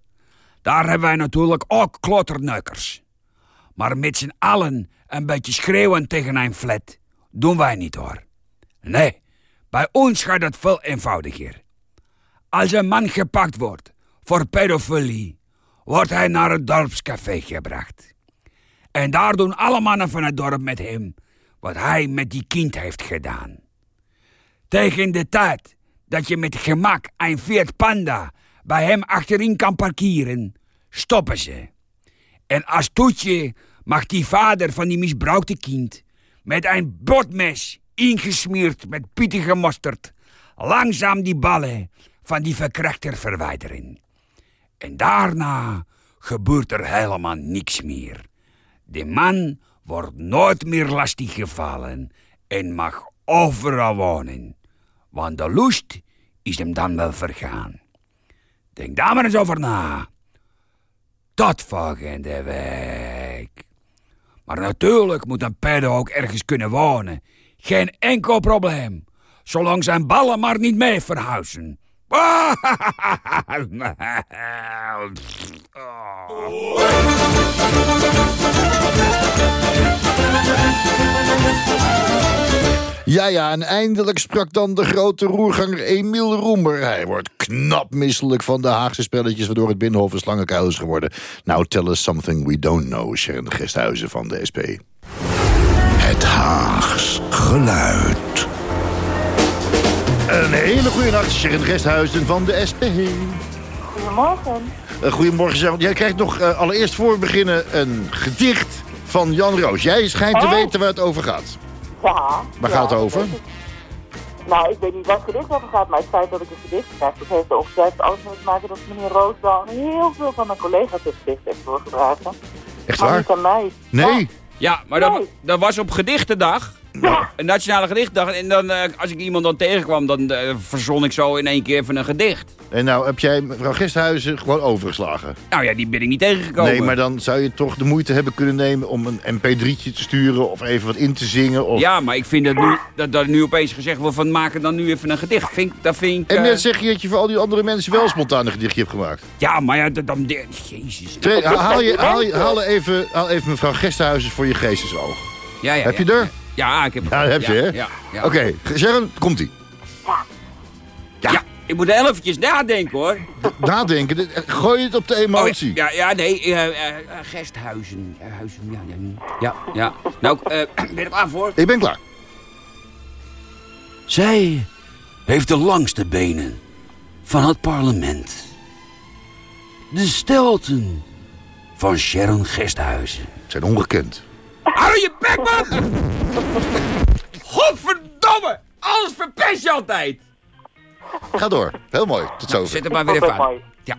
Daar hebben wij natuurlijk ook klotterneukers. Maar met z'n allen een beetje schreeuwen tegen een flat doen wij niet hoor. Nee, bij ons gaat het veel eenvoudiger. Als een man gepakt wordt voor pedofilie, wordt hij naar het dorpscafé gebracht. En daar doen alle mannen van het dorp met hem wat hij met die kind heeft gedaan. Tegen de tijd dat je met gemak een Fiat Panda bij hem achterin kan parkeren, stoppen ze. En als toetje mag die vader van die misbruikte kind met een botmes ingesmeerd met pittige mosterd langzaam die ballen van die verkrachter verwijderen. En daarna gebeurt er helemaal niks meer. De man wordt nooit meer lastiggevallen en mag overal wonen. Want de lust is hem dan wel vergaan. Denk daar maar eens over na. Tot volgende week. Maar natuurlijk moet een pedo ook ergens kunnen wonen. Geen enkel probleem. Zolang zijn ballen maar niet mee verhuizen. Ja, ja, en eindelijk sprak dan de grote roerganger Emiel Roemer. Hij wordt knap misselijk van de Haagse spelletjes... waardoor het Binnenhof een slangenkuil is geworden. Now tell us something we don't know, Sharon Gesthuizen van de SP. Het Haags geluid. Een hele goede nacht, Sharon Gesthuizen van de SP. Goedemorgen. Uh, goedemorgen, Sharon. Jij krijgt nog uh, allereerst voor we beginnen een gedicht van Jan Roos. Jij schijnt te Oh. weten waar het over gaat. Ja. Waar ja, gaat het over? Nou, ik weet niet waar het gedicht over gaat, maar het feit dat ik een gedicht krijg, dat heeft ongetwijfeld alles mee te maken dat meneer Roosbal heel veel van mijn collega's het gedicht heeft doorgedragen. Echt Maar waar? niet aan mij. Nee. Ja, Ja, maar dat, dat was op gedichtendag. Een nationale gedichtdag. En dan, eh, als ik iemand dan tegenkwam, dan eh, verzon ik zo in één keer even een gedicht. En nou heb jij mevrouw Gesthuizen gewoon overgeslagen. Nou ja, die ben ik niet tegengekomen. Nee, maar dan zou je toch de moeite hebben kunnen nemen om een mp3'tje te sturen... of even wat in te zingen. Of... Ja, maar ik vind dat nu, dat, dat nu opeens gezegd wordt van maken dan nu even een gedicht. Vind, ik- dat vind ik... En eh, net zeg je dat je voor al die andere mensen wel spontaan een gedichtje hebt gemaakt. Ja, maar ja, dan... jezus. Twee, haal, je, haal, je, haal, even, haal even mevrouw Gesthuizen voor je geestesoog. Ja, ja, Heb je er? Ja, ik heb Ja, dat heb je, hè? Ja, ja. Oké, Sharon, komt-ie. Ja. ik moet eventjes nadenken, hoor. Nadenken, dit- gooi het op de emotie. Oh, ja, ja, ja, nee, eh eh, eh, Gesthuizen. Eh, huizen, ja, ja, ja, ja. Nou, eh, [CLEARS THROAT] ben je er klaar voor? Ik ben klaar. Zij heeft de langste benen van het parlement. De stelten van Sharon Gesthuizen. Zijn ongekend. Hou je bek, man! Godverdomme! Alles verpest je altijd! Ga door. Heel mooi. Tot zover. Zet hem maar weer even aan. Ja.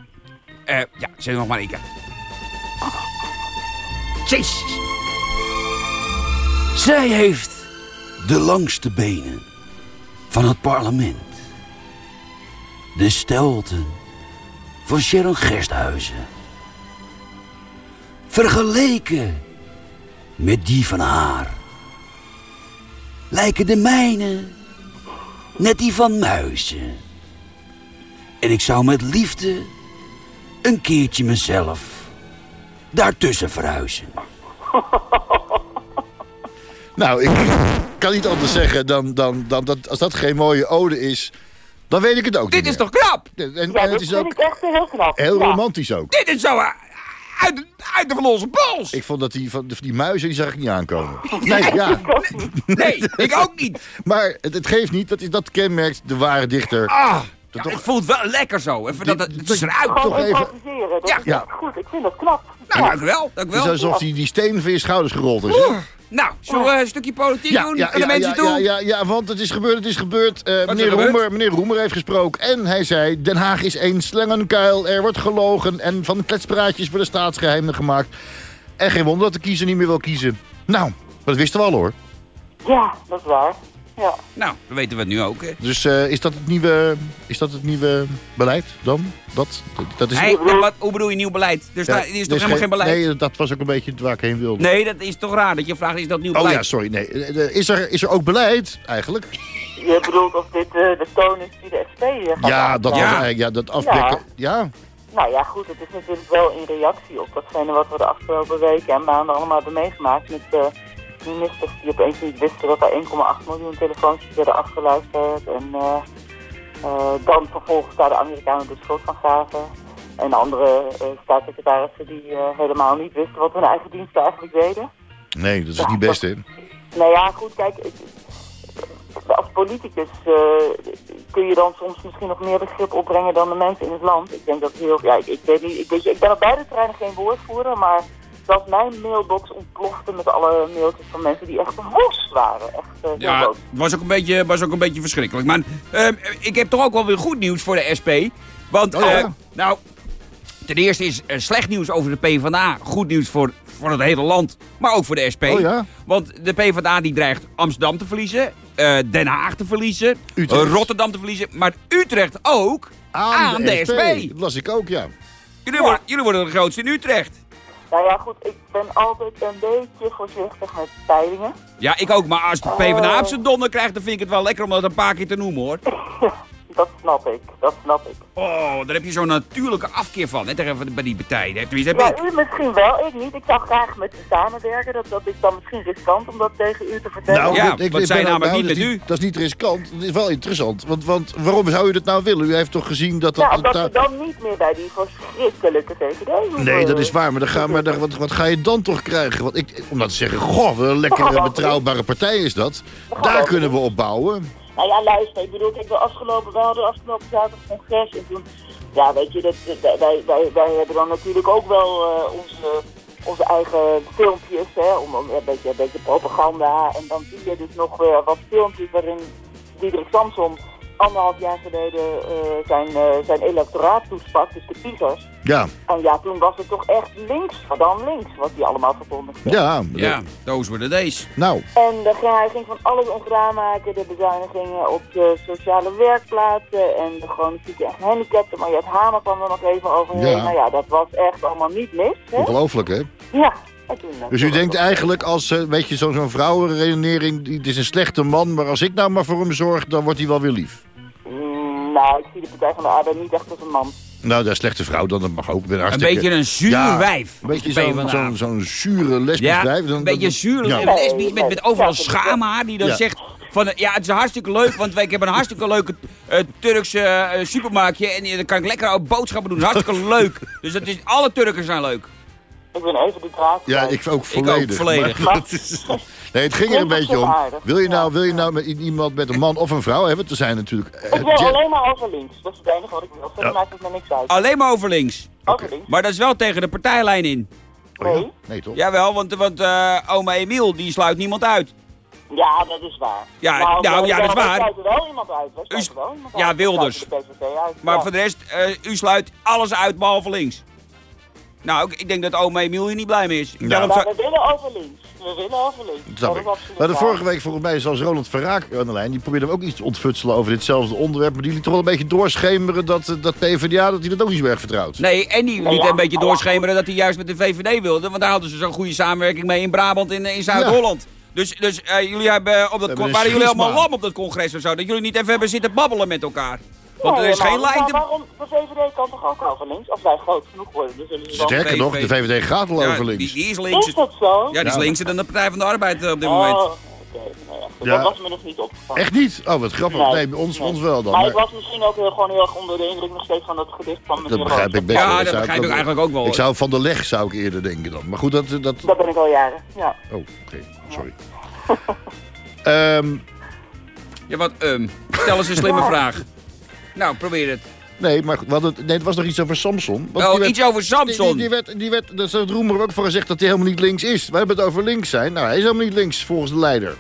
Eh, ja, zet hem nog maar één keer. Jezus. Zij heeft de langste benen van het parlement. De stelten van Sharon Gersthuizen. Vergeleken met die van haar. Lijken de mijne net die van muizen. En ik zou met liefde een keertje mezelf daartussen verhuizen. [LAUGHS] Nou, ik kan niet anders zeggen dan, dan, dan dat als dat geen mooie ode is, dan weet ik het ook Dit niet is meer. toch knap? En, Ja, en dat het is vind ook ik echt heel knap. heel Ja. romantisch ook. Dit is zo eh, uit, de- uit de van onze pols. Ik vond dat die, van, die muizen, die zag ik niet aankomen. Nee, ja. [LAUGHS] Nee, ik ook niet. Maar het, het geeft niet, dat, is- dat kenmerkt de ware dichter. Ah, ja, toch- het voelt wel lekker zo. Even dat, het, het is eruit. Gewoon Toch even- dat Ja. is Ja. goed. Ik vind dat knap. Nou, dank u wel. Dank u Het is wel. alsof die, die steen van je schouders gerold is. Nou, zullen we een stukje politiek doen? Ja, aan de ja, mensen ja, toe? ja, ja, ja, want het is gebeurd, het is gebeurd. Eh, er meneer, gebeurd? Roemer, meneer Roemer heeft gesproken en hij zei... Den Haag is één slangenkuil, er wordt gelogen... en van kletspraatjes worden staatsgeheimen gemaakt. En geen wonder dat de kiezer niet meer wil kiezen. Nou, dat wisten we al hoor. Ja, dat is waar. Ja. Nou, dan weten we het nu ook. hè. Dus eh, is, dat het nieuwe, is dat het nieuwe beleid dan? Dat, dat is... Hey, wat, hoe bedoel je nieuw beleid? Er, staat, er is toch helemaal geen beleid? Nee, dat was ook een beetje waar ik heen wilde. Nee, dat is toch raar dat je vraagt, is dat nieuw Oh beleid? ja, sorry. Nee. Eh, eh, Is, er, is er ook beleid eigenlijk? Je bedoelt of dit eh, de toon is die de SP gaat Ja, dat, Ja. ja, dat afdekken. Ja. Nou ja, goed, het is natuurlijk wel in reactie op datgene wat we de afgelopen weken en maanden allemaal hebben meegemaakt met eh, ministers die opeens niet wisten dat er 1,8 miljoen telefoontjes werden afgeluisterd en eh, dan vervolgens daar de Amerikanen de schuld van gaven. En andere eh, staatssecretarissen die helemaal niet wisten wat hun eigen diensten eigenlijk deden. Nee, dat is niet best, hè? Nou ja, goed, kijk, als politicus kun je dan soms misschien nog meer begrip opbrengen dan de mensen in het land. Ik denk dat heel, ja, ik, ik weet niet, ik, weet ik ben op beide terreinen geen woordvoerder, maar dat mijn mailbox ontplofte met alle mailtjes van mensen die echt woest waren. Echt eh, Ja, boos. was ook, een beetje, was ook een beetje verschrikkelijk. Maar ehm, ik heb toch ook wel weer goed nieuws voor de SP. Want, Oh, ja. eh, nou, ten eerste is eh, slecht nieuws over de PvdA. Goed nieuws voor, voor het hele land, maar ook voor de SP. Oh, ja? Want de PvdA die dreigt Amsterdam te verliezen, eh, Den Haag te verliezen, Utrecht. Rotterdam te verliezen, maar Utrecht ook aan, de, SP. Dat las ik ook, ja. Jullie, worden, jullie worden de grootste in Utrecht. Nou ja, goed, ik ben altijd een beetje voorzichtig met peilingen. Ja, ik ook, maar als de PvdA op zijn donder krijgt, dan vind ik het wel lekker om dat een paar keer te noemen, hoor. [LAUGHS] Dat snap ik, dat snap ik. Oh, daar heb je zo'n natuurlijke afkeer van, hè, bij die partijen. hè. Tenminste, heb Ja, ik. u misschien wel, ik niet. Ik zou graag met u samenwerken. Dat, dat is dan misschien riskant om dat tegen u te vertellen. Nou, Ja, ik- want ik zij ben- namelijk nou, niet dat is met u. Dat is niet riskant. Het is wel interessant. Want, want waarom zou u dat nou willen? U heeft toch gezien dat... ja, dat, omdat dat- we dan niet meer bij die verschrikkelijke VVD. Nee, dat is waar. Maar, dan ga, maar dan, wat, wat ga je dan toch krijgen? Want ik, om dat te zeggen, goh, wat een lekkere, [LAUGHS] betrouwbare partij is dat. Daar kunnen we op bouwen. Nou ja, luister, ik bedoel, kijk, we, afgelopen, we hadden afgelopen zaterdag congres en toen, ja, weet je, dat, wij, wij, wij, hebben dan natuurlijk ook wel eh, onze, onze eigen filmpjes, hè, om, om een, beetje, een beetje propaganda. En dan zie je dus nog weer wat filmpjes waarin Diederik Samson anderhalf jaar geleden eh, zijn, zijn electoraat toespakt, dus de kiezers. Ja, En ja, toen was het toch echt links, dan links, wat die allemaal verkondigde. ja. Ja, those were the days. Nou, En de, hij ging van alles ongedaan maken. De bezuinigingen op de sociale werkplaatsen en de chronisch zieken en gehandicapten. Maar het Hamer kwam er nog even overheen. Ja. Nou ja, dat was echt allemaal niet mis. Hè? ongelooflijk hè. Ja. Eh, Dus u denkt eigenlijk als, eh, weet je, zo'n zo'n vrouwenredenering, die- het is een slechte man, maar als ik nou maar voor hem zorg, dan wordt hij wel weer lief. Mm, nou, ik zie de Partij van de Arbeid niet echt als een man. Nou, dat is slechte vrouw, dan dat mag ook. Ben Een beetje een zuur Ja, wijf. Een beetje zo'n zo'n zo'n zure lesbisch Ja, wijf. Dan- een beetje zuur, Ja. lesbisch, met, met overal schaamhaar, die dan Ja. zegt van, ja, het is hartstikke leuk, want ik heb een hartstikke leuke eh, Turkse eh, supermarktje en eh, dan kan ik lekker ook boodschappen doen. hartstikke leuk. Dus dat is, alle Turken zijn leuk. Ik ben even de draad. Ja, ik ook volledig. volledig. Maar [LAUGHS] dat is- nee, het ging er een beetje om. Wil je nou, wil je nou met iemand met een man of een vrouw hebben? Er zijn natuurlijk... eh, Ik wil alleen maar over links. Dat is het enige wat ik wil. Verder Ja. maakt het me niks uit. Alleen maar over links. Over links? Maar dat is wel tegen de partijlijn in. Oh ja? Nee. Nee, toch? Jawel, want, want eh, oma Emiel, die sluit niemand uit. Ja, dat is waar. Ja, Nou, nou, ja, dat is waar. sluiten wel iemand uit. Wij sluiten U- wel iemand ja, uit. Wilders. Maar ja. voor de rest, eh, u sluit alles uit behalve links. Nou, ik, ik denk dat oma Emiel hier niet blij mee is. Ik hem Maar zo- we willen over links. We willen over links. Dat absoluut Maar de vorige week volgens mij zelfs Roland Verraak aan de lijn. Die probeerde ook iets te ontfutselen over ditzelfde onderwerp. Maar die liet toch wel een beetje doorschemeren dat, eh, dat PvdA dat hij dat ook niet zo erg vertrouwt. Nee, en die liet ja. een beetje doorschemeren dat hij juist met de VVD wilde. Want daar hadden ze zo'n goede samenwerking mee in Brabant en in Zuid-Holland. Dus, dus eh, jullie hebben op dat hebben waren jullie allemaal lam op dat congres of zo? Dat jullie niet even hebben zitten babbelen met elkaar? Want Nee, er is maar- geen lijn maar te... waarom? De VVD kan toch ook over links? Als wij groot genoeg worden, dan zullen ze wel... Sterker nog, de VVD gaat al Ja, over die, links. die is Is links. dat zo? Ja, die is Ja. linkser dan de Partij van de Arbeid eh, op dit Oh, moment. oké. Nou ja. Dat was me nog niet opgevallen. Echt niet? Oh, wat grappig. Nee. Nee, ons, Nee. ons wel dan. Maar Maar ik was misschien ook heel, gewoon heel erg onder de indruk nog steeds van dat gedicht van meneer dat begrijp ik best Ja, wel. dat begrijp ik eigenlijk ook wel. Ik zou van de leg zou ik eerder denken dan. Maar goed, dat... dat Dat ben ik al jaren, ja. oh, oké. Sorry. Ehm, Ja, wat, um, stel eens een slimme [LAUGHS] vraag. Nou, probeer het. nee, maar hadden het- nee, het was nog iets over Samson. Want Oh, werd- iets over Samson. die, die werd, die werd, dat heeft Roemer ook voor gezegd dat hij helemaal niet links is. We hebben het over links zijn. Nou, hij is helemaal niet links volgens de leider.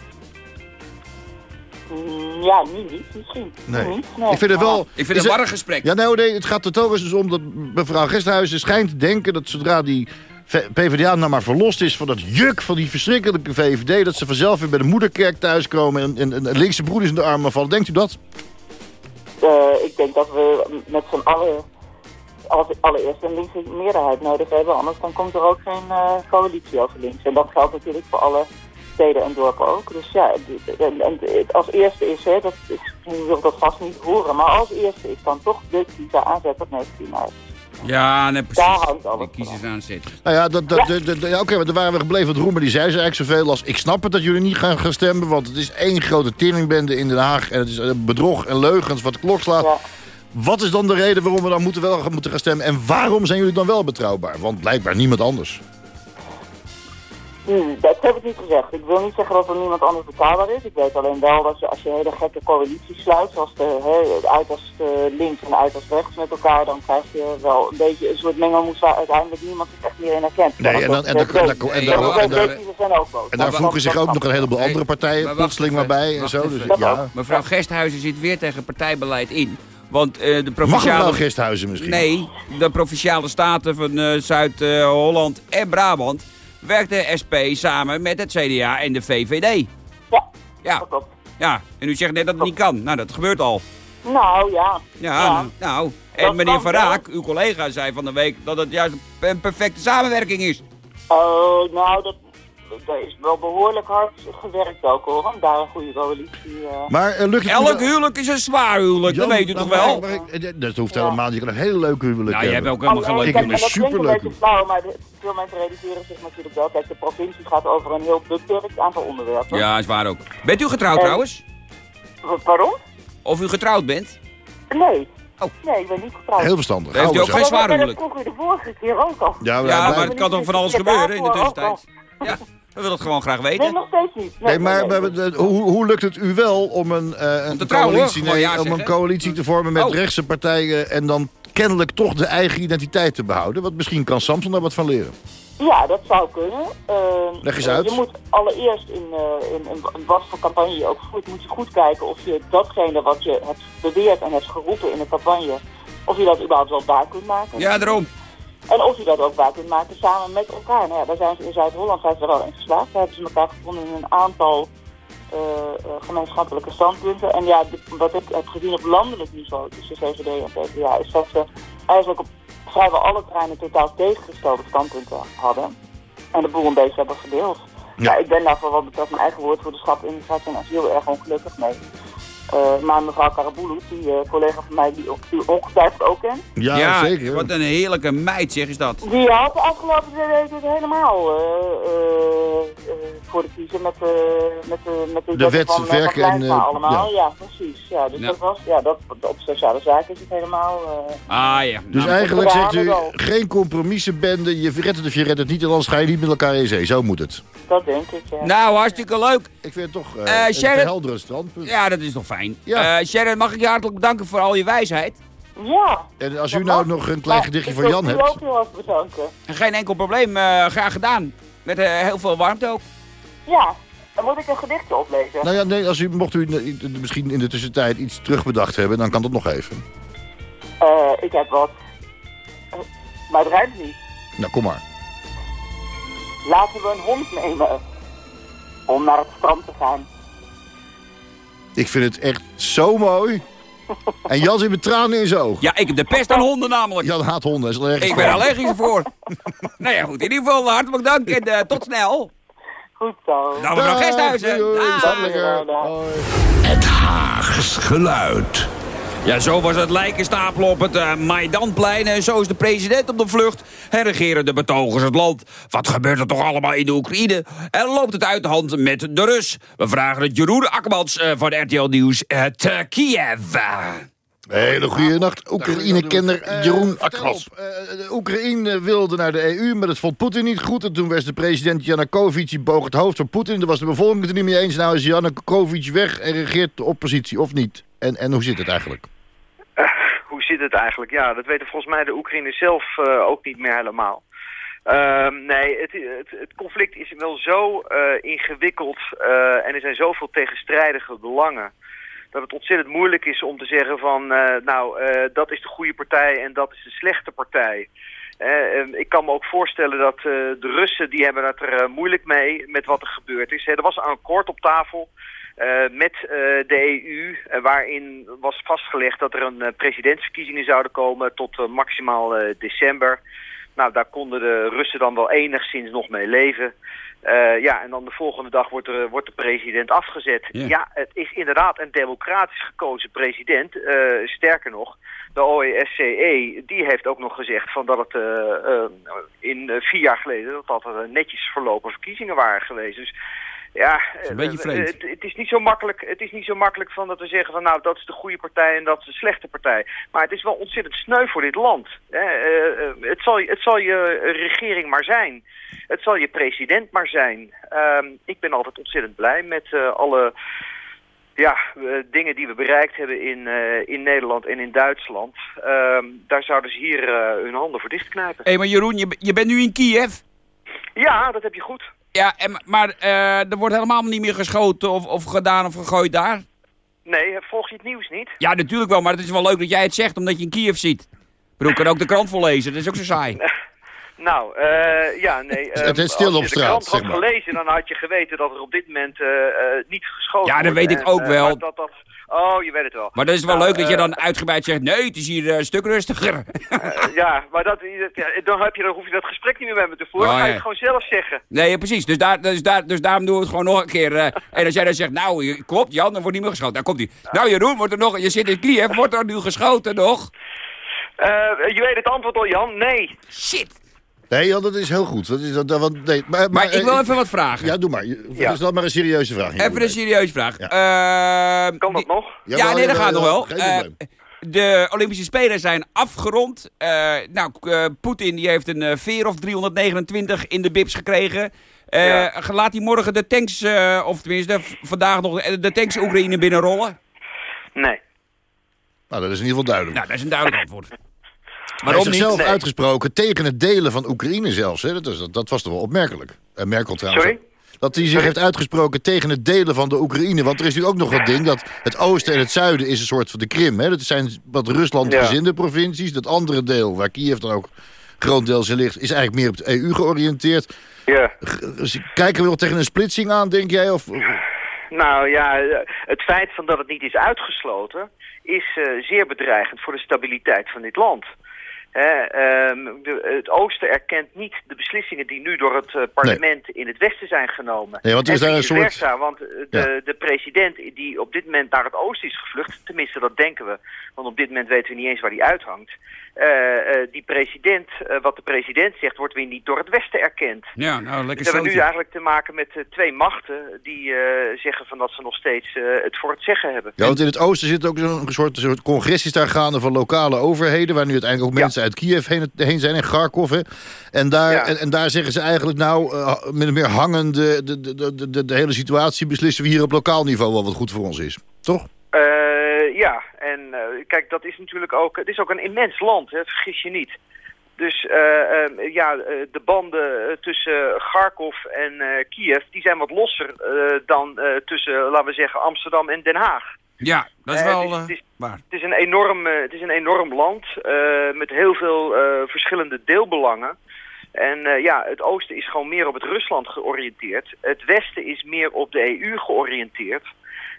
Ja, nu niet, misschien. Nee. niet, nee. Ik vind het wel... Ik vind het een warrig gesprek. Ja, nou nee, het gaat er telkens dus om dat mevrouw Gesthuizen schijnt te denken... dat zodra die PvdA nou maar verlost is van dat juk van die verschrikkelijke VVD... dat ze vanzelf weer bij de moederkerk thuiskomen en, en, en linkse broeders in de armen vallen. Denkt u dat? Eh, ik denk dat we met z'n allen als allereerst een linkse meerderheid nodig hebben. Anders dan komt er ook geen eh, coalitie over links. En dat geldt natuurlijk voor alle steden en dorpen ook. Dus ja, en, als eerste is, hè, dat is, u wilt dat vast niet horen, maar als eerste is dan toch de kiezer aanzetten op 19 maart. Ja, nee, Daar precies. hangt alles Die kiezers aanzetten. Nou ja, dat, dat, Ja. de- ja, oké, maar daar waren we gebleven. Want Roemer die zei ze eigenlijk zoveel als... ik snap het dat jullie niet gaan, gaan stemmen... want het is één grote teringbende in Den Haag... en het is eh, bedrog en leugens wat de klok slaat. Ja. Wat is dan de reden waarom we dan moeten wel gaan- moeten gaan stemmen? En waarom zijn jullie dan wel betrouwbaar? Want blijkbaar niemand anders. Hmm, dat heb ik niet gezegd. Ik wil niet zeggen dat er niemand anders betaalbaar is. Ik weet alleen wel dat je, als je hele gekke coalities sluit, zoals de, hè, de uiterst eh, links en uiterst rechts met elkaar, dan krijg je wel een beetje een soort mengelmoes waar uiteindelijk niemand zich echt meer in herkent. Nee, en dan- en dan- en dan- dan- dan- daar voegen zich ook nog een heleboel andere partijen plotseling maar bij. En zo. Dus, ja. Mevrouw Gesthuizen zit weer tegen partijbeleid in. Want eh, de Mag provinciale... mevrouw Gesthuizen misschien? Nee, de provinciale staten van eh, Zuid-Holland en Brabant werkt de SP samen met het CDA en de VVD. Ja, Ja, dat klopt. ja. En u zegt net dat het niet kan. Nou, dat gebeurt al. Nou ja. Ja, nou. En Dat meneer Van. Raak, uw collega, zei van de week dat het juist een perfecte samenwerking is. Oh, nou, dat, dat is wel behoorlijk hard gewerkt ook hoor, om daar een goede coalitie... eh, Maar eh, lukt Elk wel- huwelijk is een zwaar huwelijk, dat weet u toch wel? maar ik- eh, dat hoeft helemaal niet. Je kan een hele leuke huwelijk Nou, je hebt ook helemaal huwelijk. dat klinkt een Superleuk. flauw, maar de- veel mensen realiseren zich natuurlijk wel. Kijk, de provincie gaat over een heel beperkt aantal onderwerpen. Ja, is waar ook. Bent u getrouwd trouwens? Wa- Waarom? Of u getrouwd bent? Nee. Oh. Nee, ik ben niet getrouwd. Heel verstandig. Heeft u ook geen zwaar Maar dat huwelijk? vroeg u de vorige keer ook al. Ja, maar, Ja, maar- maar het kan toch van alles gebeuren in de tussentijd? Ja, we willen het gewoon graag Nee, weten. nog steeds niet. Nee, maar nee, hoe, hoe lukt het u wel om een, eh, een, coalitie, ja nee, om een coalitie te vormen met Oh. rechtse partijen... en dan kennelijk toch de eigen identiteit te behouden? Want misschien kan Samson daar wat van leren. Ja, dat zou kunnen. Eh, Leg eens eh, uit. Je moet allereerst in, eh, in, in, in wat voor campagne je ook voert, moet je goed kijken of je datgene wat je hebt beweerd en hebt geroepen in de campagne, of je dat überhaupt wel waar kunt maken. Ja, daarom. En of je dat ook waar kunt maken samen met elkaar. Nou ja, daar zijn ze in Zuid-Holland zijn ze er wel in geslaagd. Daar hebben ze elkaar gevonden in een aantal eh, eh, gemeenschappelijke standpunten. En ja, wat ik heb gezien op landelijk niveau tussen VVD en PvdA... is dat ze eigenlijk op vrijwel alle terreinen totaal tegengestelde standpunten hadden. En de boel een beetje hebben gedeeld. Ja. ik ben daar voor wat betreft mijn eigen woordvoerderschap in migratie en asiel erg ongelukkig mee. Eh, maar mevrouw Karabulut, die eh, collega van mij die u ongetwijfeld ook kent... Ja, zeker. Wat een heerlijke meid, zeg is dat. Die had de afgelopen twee weken het helemaal eh, voor de kiezer met, met, de met de, De wet van, werken en, allemaal. Ja. precies. Ja, dus Ja. dat was, ja, dat, op sociale zaken is het helemaal... eh, Ah ja. Dus Nou, eigenlijk zegt u, wel. geen compromissenbende, je redt het of je redt het niet... en anders ga je niet met elkaar in zee. Zo moet het. dat denk ik, ja. nou, hartstikke leuk. Ik vind het toch Eh, eh een verhelderend standpunt. Ja, dat is toch fijn. Ja. Eh, Sharon, mag ik je hartelijk bedanken voor al je wijsheid? Ja. En als u nou mag. nog een klein gedichtje ik voor wil Jan u hebt... ook heel erg bedanken. Geen enkel probleem, eh, graag gedaan. Met eh, heel veel warmte ook. Ja, dan moet ik een gedichtje oplezen. Nou ja, nee, als u, mocht u misschien in de tussentijd iets terugbedacht hebben... dan kan dat nog even. Eh, ik heb wat. Maar het ruimt niet. Nou, kom maar. Laten we een hond nemen. Om naar het strand te gaan. Ik vind het echt zo mooi. En Jan zit met tranen in zijn ogen. Ja, ik heb de pest aan honden namelijk. Jan haat honden, is allergisch Ik ben allergisch ervoor. [LAUGHS] nou ja, goed. In ieder geval hartelijk dank en eh, tot snel. Goed zo. Nou, mevrouw Gesthuizen. Dag. Het Haags geluid. Ja, zo was het lijkenstapelen op het eh, Maidanplein. En zo is de president op de vlucht. En regeren de betogers het land. Wat gebeurt er toch allemaal in de Oekraïne? En loopt het uit de hand met de Rus? We vragen het Jeroen Akkermans eh, van RTL Nieuws eh, te Kiev. Hele goede nacht, Oekraïne-kenner Eh, Jeroen. Eh, de Oekraïne wilde naar de EU, maar dat vond Poetin niet goed. En toen was de president Janukovic, die boog het hoofd van Poetin. Daar was de bevolking het er niet mee eens. Nou is Janukovic weg en regeert de oppositie, of niet? En, en hoe zit het eigenlijk? Zit het eigenlijk? Ja, dat weten volgens mij de Oekraïners zelf eh, ook niet meer helemaal. Ehm, nee, het, het, het conflict is wel zo eh, ingewikkeld eh, en er zijn zoveel tegenstrijdige belangen dat het ontzettend moeilijk is om te zeggen van, nou, dat is de goede partij en dat is de slechte partij. Eh, eh, ik kan me ook voorstellen dat de Russen, die hebben het er moeilijk mee met wat er gebeurd is. Er was een akkoord op tafel met eh, de EU, eh, waarin was vastgelegd dat er een eh, presidentsverkiezingen zouden komen tot eh, maximaal eh, december. Nou, daar konden de Russen dan wel enigszins nog mee leven. Eh, ja, en dan de volgende dag wordt, er, wordt de president afgezet. Ja. Ja. het is inderdaad een democratisch gekozen president. Eh, sterker nog, de OESCE, die heeft ook nog gezegd van dat het eh, eh, in eh, vier jaar geleden dat dat er netjes verlopen verkiezingen waren geweest. Dus ja, is een beetje eh, vreemd. Het, het is niet zo makkelijk. Het is niet zo makkelijk van dat we zeggen van nou dat is de goede partij en dat is de slechte partij. Maar het is wel ontzettend sneu voor dit land. Eh, eh, het, zal, het zal je regering maar zijn. Het zal je president maar zijn. Ehm, ik ben altijd ontzettend blij met eh, alle ja, dingen die we bereikt hebben in, in Nederland en in Duitsland. Ehm, daar zouden ze hier hun handen voor dichtknijpen. Hé, maar Jeroen, je, je bent nu in Kiev. Ja, dat heb je goed. Ja, en, maar eh, er wordt helemaal niet meer geschoten of, of gedaan of gegooid daar. Nee, volg je het nieuws niet? Ja, natuurlijk wel, maar het is wel leuk dat jij het zegt, omdat je in Kiev ziet. Ik bedoel, ik kan ook de krant vollezen, dat is ook zo saai. [LAUGHS] Nou, eh, ja, nee. Het- het is ehm, stil als op je straat, de krant had gelezen, dan had je geweten dat er op dit moment eh, niet geschoten Ja, dat wordt. weet ik En, ook wel. maar dat, dat, oh, je weet het wel. Maar dat is wel Nou, leuk dat je eh, dan uitgebreid zegt, nee, het is hier eh, een stuk rustiger. eh, ja, maar dat, ja, dan, heb je, dan hoef je dat gesprek niet meer met me te voeren. Oh, dan ga je het gewoon zelf zeggen. Nee, precies. Dus, daar, dus, daar, dus daarom doen we het gewoon nog een keer. eh. [LAUGHS] en als jij dan zegt, nou, klopt Jan, dan wordt niet meer geschoten. Dan komt hij. Nou Jeroen, wordt er nog, je zit in Kiev, wordt er nu geschoten nog? Eh, je weet het antwoord al, Jan. Nee. Shit. Nee, Jan, dat is heel goed. Dat is, dat, dat- want, nee, maar, Maar ik wil eh, even wat vragen. Ja, doe maar. Ja. Stel maar een serieuze vraag. Even een serieuze vraag. Eh, Kan dat nog? Ja, nee, dat gaat nog wel. geen Eh, probleem. de Olympische Spelen zijn afgerond. Eh, nou, eh, Poetin die heeft een veer of 329 in de bips gekregen. Eh, Ja. Laat hij morgen de tanks, eh, of tenminste vandaag nog de tanks Oekraïne binnenrollen? Nee. Nou, dat is in ieder geval duidelijk. Nou, dat is een duidelijk antwoord. Hij Waarom niet? zichzelf Nee. uitgesproken tegen het delen van Oekraïne zelfs. Hè? Dat, is, dat, dat was toch wel opmerkelijk. En Merkel trouwens. Sorry? Dat hij zich heeft uitgesproken tegen het delen van de Oekraïne. Want er is natuurlijk ook nog wat ding dat het oosten en het zuiden is een soort van de Krim. Hè? Dat zijn wat Rusland Ja. gezinde provincies. Dat andere deel, waar Kiev dan ook grotendeels in ligt... is eigenlijk meer op de EU georiënteerd. Ja. Kijken we wel tegen een splitsing aan, denk jij? Of... Nou ja, eh, het feit van dat het niet is uitgesloten... is eh, zeer bedreigend voor de stabiliteit van dit land. Hè, ehm, de- het Oosten erkent niet de beslissingen die nu door het eh, parlement in het Westen zijn genomen. Nee, want er is daar een soort- versa, want eh, de, de president die op dit moment naar het Oosten is gevlucht, tenminste dat denken we, want op dit moment weten we niet eens waar die uithangt. Eh, eh, die president, eh, wat de president zegt, wordt weer niet door het Westen erkend. Ja, nou, lekker Dus we hebben nu eigenlijk te maken met twee machten die eh, zeggen van dat ze nog steeds het voor het zeggen hebben. Ja, want in het oosten zit ook zo'n soort, soort congres is daar gaande van lokale overheden... waar nu uiteindelijk ook Ja. Uit Kiev heen, heen zijn en Kharkov. Hè. En, daar, Ja. en, en daar zeggen ze eigenlijk nou, eh, min of meer hangende de, de, de, de, de hele situatie... beslissen we hier op lokaal niveau wel wat goed voor ons is. Toch? Eh, ja, en eh, kijk, dat is natuurlijk ook... Het is ook een immens land, hè, vergis je niet. Dus eh, eh, ja, de banden tussen Kharkov en Kiev... die zijn wat losser dan tussen, laten we zeggen, Amsterdam en Den Haag. Ja, dat is Eh, wel het is- eh, het is- waar. Het is een enorm, eh, het is een enorm land met heel veel verschillende deelbelangen. En ja, het oosten is gewoon meer op het Rusland georiënteerd. Het westen is meer op de EU georiënteerd.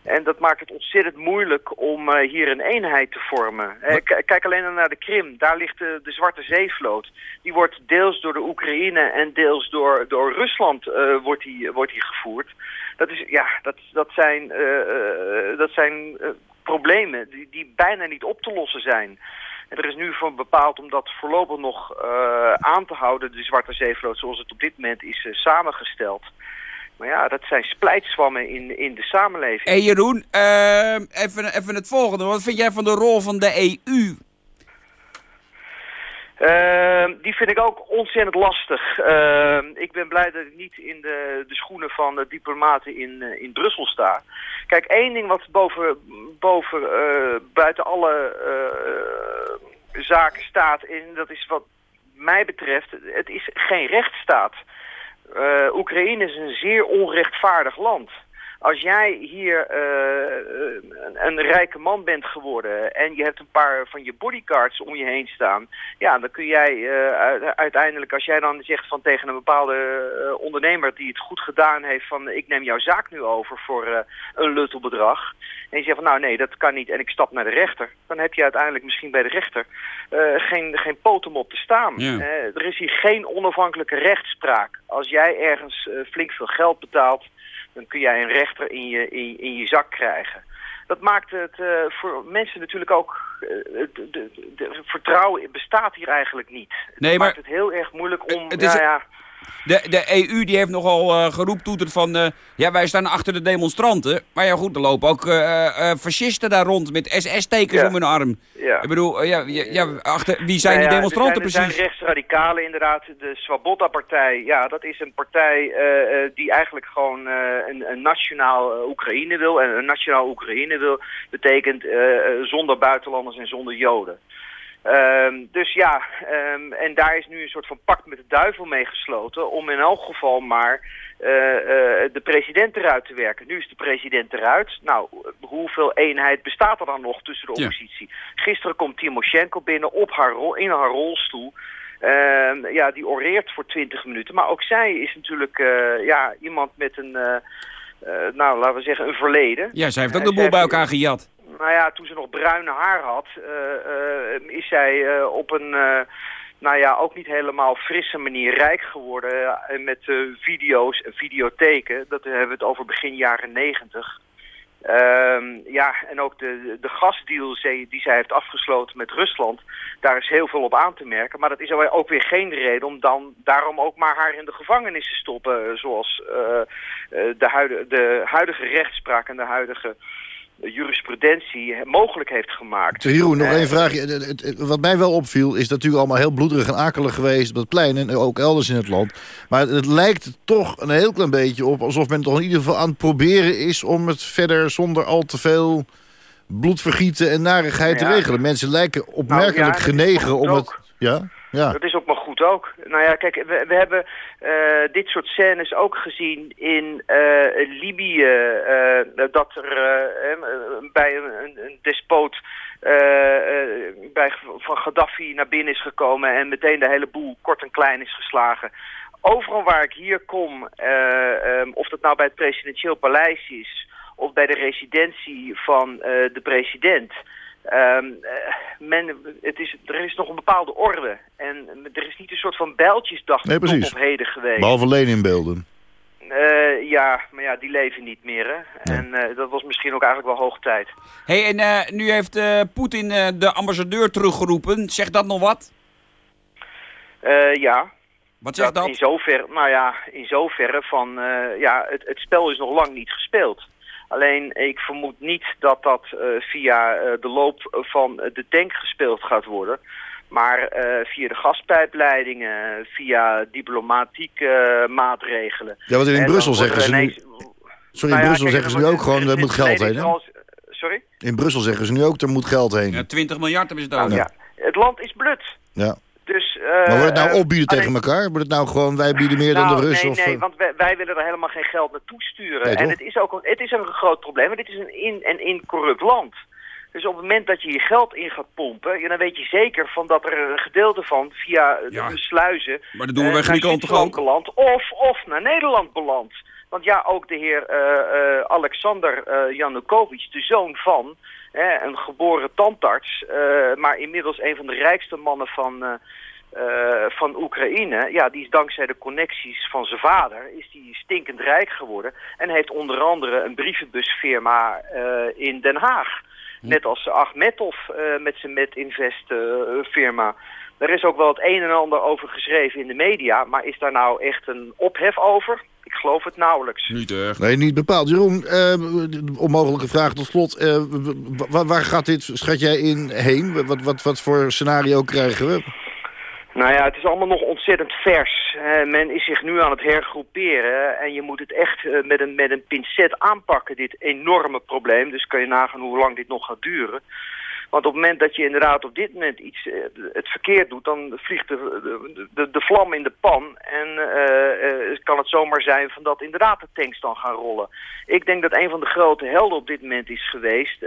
En dat maakt het ontzettend moeilijk om eh, hier een eenheid te vormen. Eh, kijk alleen naar de Krim. Daar ligt de, de Zwarte Zeevloot. Die wordt deels door de Oekraïne en deels door, door Rusland eh, wordt die, wordt die gevoerd. Dat, is, ja, dat, dat zijn, dat zijn problemen die, die bijna niet op te lossen zijn. En er is nu voor bepaald om dat voorlopig nog aan te houden, de Zwarte Zeevloot, zoals het op dit moment is samengesteld. Maar ja, dat zijn splijtswammen in, in de samenleving. Hé Jeroen, eh, even, even het volgende. Wat vind jij van de rol van de EU? Ehm, die vind ik ook ontzettend lastig. Ehm, ik ben blij dat ik niet in de, de schoenen van de diplomaten in, eh, in Brussel sta. Kijk, één ding wat boven, boven eh, buiten alle zaken staat, en dat is wat mij betreft, het is geen rechtsstaat. Eh, Oekraïne is een zeer onrechtvaardig land. Als jij hier eh, een, een rijke man bent geworden en je hebt een paar van je bodyguards om je heen staan, ja, dan kun jij eh, uiteindelijk, als jij dan zegt van tegen een bepaalde eh, ondernemer die het goed gedaan heeft van ik neem jouw zaak nu over voor een luttelbedrag, en je zegt van nou nee, dat kan niet en ik stap naar de rechter, dan heb je uiteindelijk misschien bij de rechter geen, geen poot om op te staan. Ja. Er is hier geen onafhankelijke rechtspraak. Als jij ergens flink veel geld betaalt, dan kun jij een rechter in je, in, in je zak krijgen. Dat maakt het eh, voor mensen natuurlijk ook... eh, het de, de, de vertrouwen bestaat hier eigenlijk niet. Nee, maar- maakt het heel erg moeilijk om... Het is- ja, ja, De, de EU die heeft nogal eh geroeptoeterd van... eh, ja, wij staan achter de demonstranten. Maar ja, goed, er lopen ook eh, fascisten daar rond met SS-tekens Ja. om hun arm. ja. Ik bedoel, ja, ja, achter, wie zijn Nou die demonstranten er zijn, precies? Er zijn rechtsradicalen inderdaad. De Swoboda-partij, ja, dat is een partij die eigenlijk gewoon een, een nationaal Oekraïne wil. En een nationaal Oekraïne wil betekent zonder buitenlanders en zonder Joden. Ehm, dus ja, ehm, en daar is nu een soort van pact met de duivel mee gesloten... om in elk geval maar eh, eh, de president eruit te werken. Nu is de president eruit. Nou, hoeveel eenheid bestaat er dan nog tussen de Ja. oppositie? Gisteren komt Timoshenko binnen op haar rol, in haar rolstoel. Ehm, ja, die oreert voor 20 minuten. Maar ook zij is natuurlijk eh, ja, iemand met een, nou laten we zeggen, een verleden. Ja, zij heeft ook Eh, de boel bij elkaar gejat. nou ja, toen ze nog bruine haar had, eh, eh, is zij eh, op een, eh, nou ja, ook niet helemaal frisse manier rijk geworden. eh, met eh, video's en videotheken. Dat hebben we het over begin jaren negentig. Ehm, ja, en ook de, de gasdeal die zij heeft afgesloten met Rusland, daar is heel veel op aan te merken. Maar dat is ook weer geen reden om dan daarom ook maar haar in de gevangenis te stoppen. eh, Zoals eh, eh, de, huidige, de huidige rechtspraak en de huidige jurisprudentie mogelijk heeft gemaakt. Jeroen, nog Eh, één vraagje. Het- Wat mij wel opviel, is natuurlijk allemaal heel bloederig en akelig geweest... op het plein en ook elders in het land. Maar het lijkt toch een heel klein beetje op... alsof men toch in ieder geval aan het proberen is... om het verder zonder al te veel bloedvergieten en narigheid te regelen. Mensen lijken opmerkelijk Nou, ja, dat is genegen om het... Ja? Ja. Dat is ook maar ook. Nou ja, kijk, we, we hebben eh, dit soort scènes ook gezien in eh, Libië. eh, dat er bij een, een, despoot bij, van Gaddafi naar binnen is gekomen en meteen de hele boel kort en klein is geslagen. Overal waar ik hier kom, eh, ehm, of dat nou bij het presidentieel paleis is of bij de residentie van de president. Ehm, eh, men, het is, er is nog een bepaalde orde. En er is niet een soort van bijltjesdag Nee, tot op heden geweest. Behalve Leninbeelden. Eh, ja, maar ja, die leven niet meer. Hè? En eh, dat was misschien ook eigenlijk wel hoog tijd. hey, en eh, nu heeft eh, Poetin eh, de ambassadeur teruggeroepen. Zegt dat nog wat? Eh, ja, Wat zegt dat? In zoverre, nou ja, in zoverre van, eh, ja, het, het spel is nog lang niet gespeeld. Alleen, ik vermoed niet dat dat eh, via eh, de loop van de tank gespeeld gaat worden. Maar eh, via de gaspijpleidingen, via diplomatieke eh, maatregelen. Ja, want in Brussel zeggen ze nu... Sorry, Nou in ja, Brussel kijk, zeggen ze nu ook gewoon, er er moet geld heen, hè? Sorry? In Brussel zeggen ze nu ook, er moet geld heen. Ja, 20 miljard hebben ze het Nou, over. ja, het land is blut. Ja. Dus, Maar wordt het nou eh, opbieden tegen elkaar? Wordt het nou gewoon, wij bieden meer dan nou, de Russen? Nee, of, nee, eh, want wij, wij willen er helemaal geen geld naartoe sturen. Nee, en het is ook een, het is een groot probleem, want dit is een in- en in corrupt land. Dus op het moment dat je je geld in gaat pompen, ja, dan weet je zeker van dat er een gedeelte van via Ja. de sluizen Maar dat doen we eh, bij Griekenland toch ook? of, of naar Nederland belandt. Want ja, ook de heer eh, eh, Alexander eh Janukovic, de zoon van hè, een geboren tandarts, eh, maar inmiddels een van de rijkste mannen van, eh, eh, van Oekraïne, ja, die is dankzij de connecties van zijn vader, is die stinkend rijk geworden. En heeft onder andere een brievenbusfirma in Den Haag. Net als Achmetov eh, met zijn Metinvest eh, firma. Er is ook wel het een en ander over geschreven in de media, maar is daar nou echt een ophef over? Ik geloof het nauwelijks. Niet echt. Nee, niet bepaald. Jeroen, eh, onmogelijke vraag tot slot. Eh, waar gaat dit, schat jij in, heen? Wat, wat, wat voor scenario krijgen we? Nou ja, het is allemaal nog ontzettend vers. Eh, men is zich nu aan het hergroeperen en je moet het echt eh, met, een, met een pincet aanpakken, dit enorme probleem. Dus kan je nagaan hoe lang dit nog gaat duren. Want op het moment dat je inderdaad op dit moment iets, eh, het verkeerd doet, dan vliegt de, de, de, vlam in de pan. En eh, eh, kan het zomaar zijn van dat inderdaad de tanks dan gaan rollen. Ik denk dat een van de grote helden op dit moment is geweest,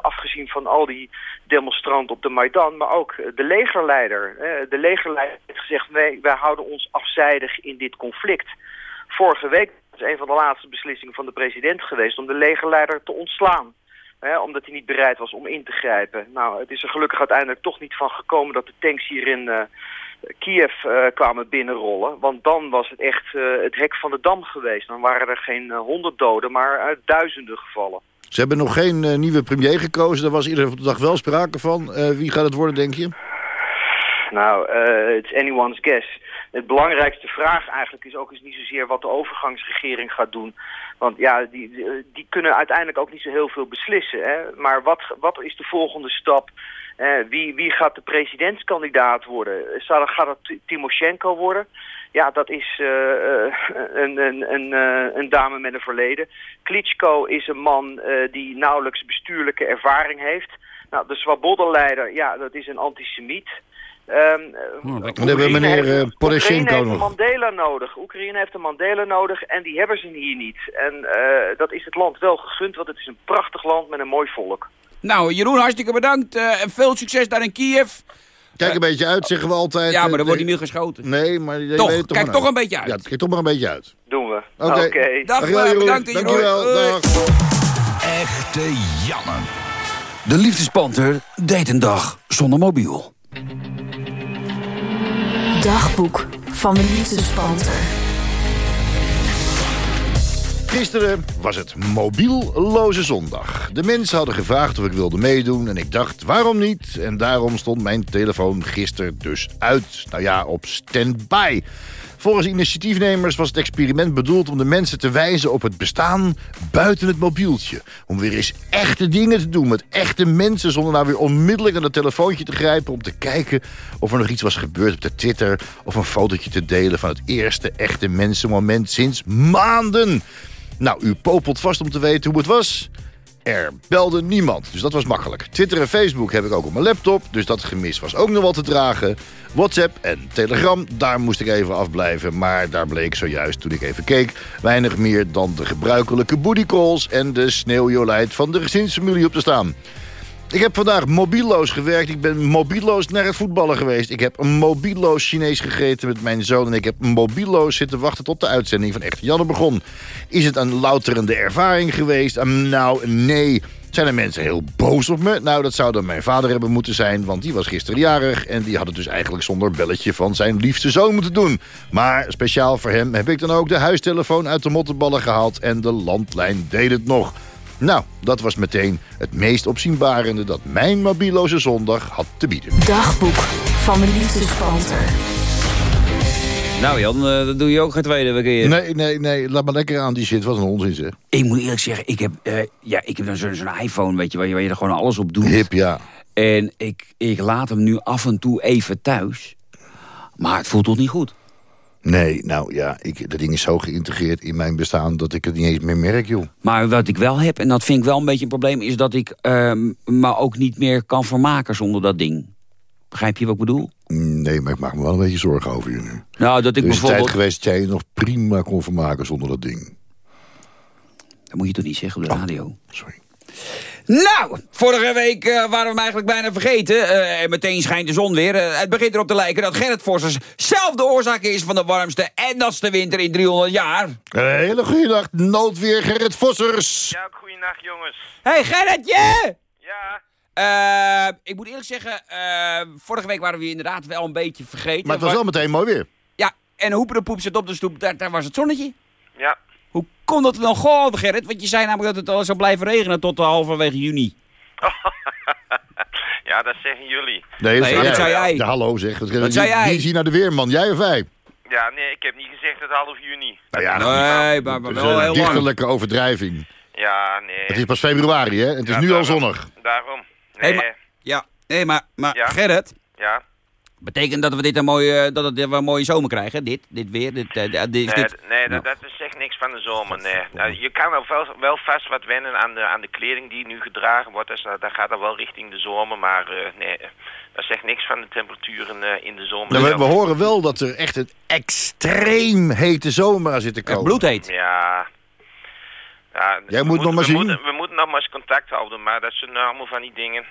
afgezien van al die demonstranten op de Maidan, maar ook de legerleider. De legerleider heeft gezegd, wij, wij houden ons afzijdig in dit conflict. Vorige week is een van de laatste beslissingen van de president geweest om de legerleider te ontslaan. Hè, omdat hij niet bereid was om in te grijpen. Nou, het is er gelukkig uiteindelijk toch niet van gekomen dat de tanks hier in eh, Kiev eh, kwamen binnenrollen. Want dan was het echt eh, het hek van de dam geweest. Dan waren er geen honderd doden, maar duizenden gevallen. Ze hebben nog geen nieuwe premier gekozen. Daar was iedere dag wel sprake van. Wie gaat het worden, denk je? Nou, is anyone's guess. Het belangrijkste vraag eigenlijk is ook eens niet zozeer wat de overgangsregering gaat doen. Want ja, die, die, kunnen uiteindelijk ook niet zo heel veel beslissen. Hè? Maar wat, wat is de volgende stap? Eh, wie, wie gaat de presidentskandidaat worden? Zal, gaat Ti- Timoshenko worden? Ja, dat is eh, eh, een, een, een, een dame met een verleden. Klitschko is een man die nauwelijks bestuurlijke ervaring heeft. Nou, de Swabodda-leider, ja, dat is een antisemiet. Ehm, Oh, Dan hebben we meneer heeft- eh, Poroshenko Oekraïne heeft een nog. Mandela nodig. Oekraïne heeft een Mandela nodig en die hebben ze hier niet. En eh, dat is het land wel gegund, want het is een prachtig land met een mooi volk. Nou, Jeroen, hartstikke bedankt. eh, en veel succes daar in Kiev. Kijk een beetje uit, zeggen we altijd. Ja, maar dan wordt hij niet geschoten. Nee, maar... je Toch, weet het kijk toch uit. een beetje uit. Ja, kijk toch maar een beetje uit. Doen we. Oké. Oké. Dag, Dankjewel, eh, Jeroen. bedankt, Jeroen. Dankjewel. Dag. Echte Janne. De liefdespanter deed een dag zonder mobiel. Dagboek van de liefdespanter. Gisteren was het mobielloze zondag. De mensen hadden gevraagd of ik wilde meedoen en ik dacht waarom niet? En daarom stond mijn telefoon gisteren dus uit. Nou ja, op standby. Volgens initiatiefnemers was het experiment bedoeld om de mensen te wijzen op het bestaan buiten het mobieltje. Om weer eens echte dingen te doen met echte mensen zonder nou weer onmiddellijk aan het telefoontje te grijpen om te kijken of er nog iets was gebeurd op de Twitter of een fotootje te delen van het eerste echte mensenmoment sinds maanden. Nou, u popelt vast om te weten hoe het was. Er belde niemand, dus dat was makkelijk. Twitter en Facebook heb ik ook op mijn laptop, dus dat gemis was ook nog wel te dragen. WhatsApp en Telegram, daar moest ik even afblijven. Maar daar bleek zojuist, toen ik even keek... weinig meer dan de gebruikelijke booty calls... en de sneeuwjolijt van de gezinsfamilie op te staan. Ik heb vandaag mobieloos gewerkt. Ik ben mobieloos naar het voetballen geweest. Ik heb mobieloos Chinees gegeten met mijn zoon. En ik heb mobieloos zitten wachten tot de uitzending van Echte Janne begon. Is het een louterende ervaring geweest? Um, nou, nee. Zijn er mensen heel boos op me? Nou, dat zou dan mijn vader hebben moeten zijn, want die was gisteren jarig... en die had het dus eigenlijk zonder belletje van zijn liefste zoon moeten doen. Maar speciaal voor hem heb ik dan ook de huistelefoon uit de mottenballen gehaald... en de landlijn deed het nog. Nou, dat was meteen het meest opzienbarende dat mijn mobieloze zondag had te bieden. Dagboek van de liefdespanter. Nou Jan, eh, dat doe je ook geen tweede keer. Nee, nee, nee, laat maar lekker aan die shit. Wat een onzin zeg. Ik moet eerlijk zeggen, ik heb, eh, ja, ik heb dan zo'n zo'n iPhone, weet je, waar je, waar je er gewoon alles op doet. Hip, ja. En ik, ik laat hem nu af en toe even thuis. Maar het voelt toch niet goed? Nee, nou ja, ik, dat ding is zo geïntegreerd in mijn bestaan... dat ik het niet eens meer merk, joh. Maar wat ik wel heb, en dat vind ik wel een beetje een probleem... is dat ik ehm, me ook niet meer kan vermaken zonder dat ding. Begrijp je wat ik bedoel? Nee, maar ik maak me wel een beetje zorgen over je nu. Nou, dat ik er is bijvoorbeeld... tijd geweest dat jij je nog prima kon vermaken zonder dat ding. Dat moet je toch niet zeggen op de radio? Sorry. Nou, vorige week eh, waren we hem eigenlijk bijna vergeten. Eh, en meteen schijnt de zon weer. Eh, het begint erop te lijken dat Gerrit Vossers zelf de oorzaak is... van de warmste en natste winter in 300 jaar. Een hele goede dag, noodweer Gerrit Vossers. Ja, goeienacht jongens. hey, Gerritje! Ja, Eh, ik moet eerlijk zeggen, eh, vorige week waren we inderdaad wel een beetje vergeten. Maar het was wel meteen mooi weer. Ja, en Hoeperenpoep zit op de stoep, daar, daar was het zonnetje. ja. Hoe kon dat dan gewoon, Gerrit? Want je zei namelijk dat het al zou blijven regenen tot uh, halverwege juni. [LAUGHS] ja, dat zeggen jullie. Nee, Nee, dat zei jij. Ja, hallo zeg. Wat, Dat zei jij. Wie is hier nou de weerman, jij of wij? Ja, nee, ik heb niet gezegd het half juni. Nou ja, Nee, maar, dat wel een heel lang. dichterlijke overdrijving. Ja, nee. Het is pas februari, hè? Het is Ja, nu al zonnig. Daarom. Hey, Nee, maar- Ja, nee, maar, maar Ja. Gerrit, ja. Betekent dat we dit een mooie, dat het, we een mooie zomer krijgen? Dit, dit weer, dit, eh, dit, Nee, dit... Nou. dat, dat is echt niks van de zomer, nee. Nou, je kan wel, wel vast wat wennen aan de, aan de kleding die nu gedragen wordt. Dus dat, dat gaat al wel richting de zomer, maar eh, nee, dat zegt niks van de temperaturen eh, in de zomer. Nou, we, horen wel dat er echt een extreem hete zomer aan zit te komen. bloedheet. Ja. ja Jij we moet nog maar we zien. Moeten, we moeten nog maar eens contact houden, maar dat zijn allemaal van die dingen.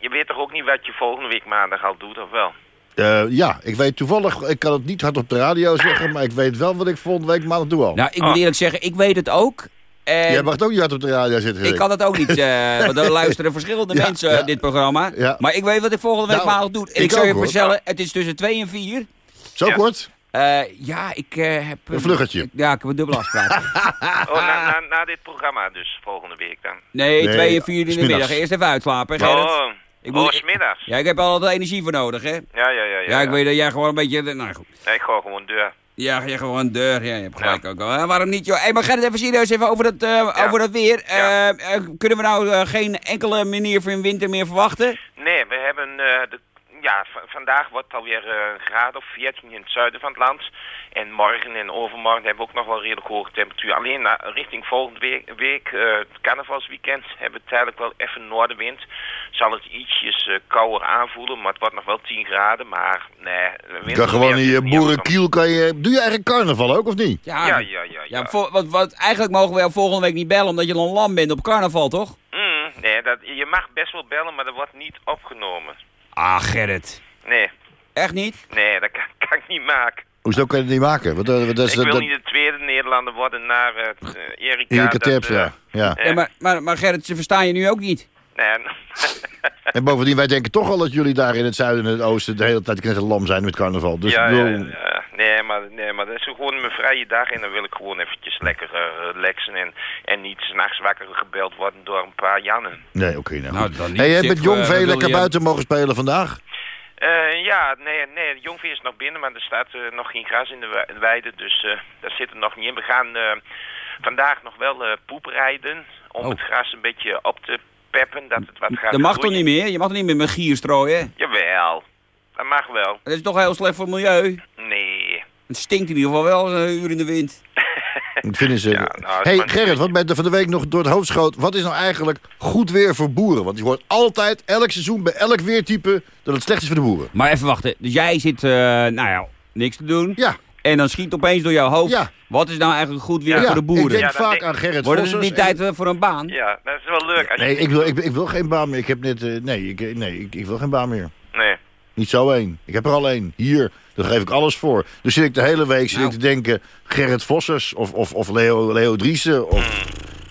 Je weet toch ook niet wat je volgende week maandag al doet, of wel? Eh, ja, ik weet toevallig, ik kan het niet hard op de radio zeggen... maar ik weet wel wat ik volgende week maandag doe al. Nou, ik moet Oh. eerlijk zeggen, ik weet het ook. En Jij mag het ook niet hard op de radio zitten. ik kan het ook niet, eh want er [LAUGHS] luisteren verschillende Ja, mensen ja. dit programma. Ja. Maar ik weet wat ik volgende week Nou, maandag doe. En ik ik, zou je vertellen, het is tussen 2 en 4. Zo Ja. kort? Eh, ja, ik eh, heb... Een vluggetje. Ja, ik heb een dubbele afspraak. [LAUGHS] Oh, na, na, na dit programma dus, volgende week dan. Nee, Nee, 2 en 4 in de middag. Eerst even uitslapen, Gerrit. Oh, Ik oh moet- smiddags. Ja, ik heb er altijd energie voor nodig, hè. Ja, ja, ja. Ja, Ja, ik weet dat jij gewoon een beetje... Nou goed. Nee, ik ga gewoon deur. Ja, je gewoon deur. Ja, je hebt gelijk ook al. Hè, waarom niet, joh? Hey, maar Gerrit, even serieus even over dat, eh, over dat weer. Ja. Eh, eh, kunnen we nou geen enkele manier voor een winter meer verwachten? Nee, we hebben... de, ja, vandaag wordt het alweer eh, een graad of 14 in het zuiden van het land. En morgen en overmorgen hebben we ook nog wel redelijk hoge temperatuur. Alleen na- richting volgende week, week eh, het carnavalsweekend, hebben we tijdelijk wel even noordenwind. Zal het ietsjes eh, kouder aanvoelen, maar het wordt nog wel 10 graden. Maar nee... Kan gewoon anders boerenkiel... Kan je, doe je eigenlijk carnaval ook, of niet? Ja, ja, ja. Ja, ja. voor, wat, wat, eigenlijk mogen we jou volgende week niet bellen omdat je dan lam bent op carnaval, toch? Mm, nee, dat, je mag best wel bellen, maar dat wordt niet opgenomen. Ah, Gerrit. Nee, Echt niet? nee, dat kan, kan ik niet maken. Hoezo kan je het niet maken? Want, eh, dat is, ik wil dat, niet de tweede Nederlander worden naar uh, Erika. Erika dat, Terpstra, eh, ja. eh, Ja, maar, maar, maar Gerrit, ze verstaan je nu ook niet. nee, [LAUGHS] En bovendien, wij denken toch al dat jullie daar in het zuiden en het oosten... de hele tijd net lam zijn met carnaval. Dus ja, ja, ja, nee, maar, nee, maar dat is gewoon mijn vrije dag en dan wil ik gewoon eventjes lekker eh, relaxen en, en niet s'nachts wakker gebeld worden door een paar Jannen. Nee, oké. nou Nou, goed. dan niet. hey, jij bent jong eh, veel lekker je- buiten mogen spelen vandaag. Eh, ja, nee, nee, de jongvee is nog binnen, maar er staat eh, nog geen gras in de wei- weide, dus eh, daar zit het nog niet in. We gaan eh, vandaag nog wel eh poep rijden om Oh. het gras een beetje op te peppen, dat het wat gaat Dat mag toch niet meer? Je mag toch niet meer met gier strooien? Jawel, dat mag wel. Dat is toch heel slecht voor het milieu? Nee. Het stinkt in ieder geval wel een uur in de wind. [LAUGHS] Dat vinden ze... Ja, nou, hey, Gerrit, wat bent er van de week nog door het hoofd schoot? Wat is nou eigenlijk goed weer voor boeren? Want je hoort altijd, elk seizoen, bij elk weertype... dat het slecht is voor de boeren. Maar even wachten. Dus jij zit, eh, nou ja, niks te doen. Ja, En dan schiet opeens door jouw hoofd. Ja. Wat is nou eigenlijk goed weer Ja, voor de Ik boeren? denk Ja, dat vaak denk- aan Gerrit Wordt het Vossers niet en- tijd eh, voor een baan? Ja, dat is wel leuk. Als Nee, ik wil, ik, ik wil geen baan meer. Ik heb net... eh, nee, ik, nee ik, ik wil geen baan meer. Nee. Niet zo één. Ik heb er al één. Hier, daar geef ik alles voor. Dus zit ik de hele week zit Nou. ik te denken... Gerrit Vossers of, of, of Leo, Leo Driessen of.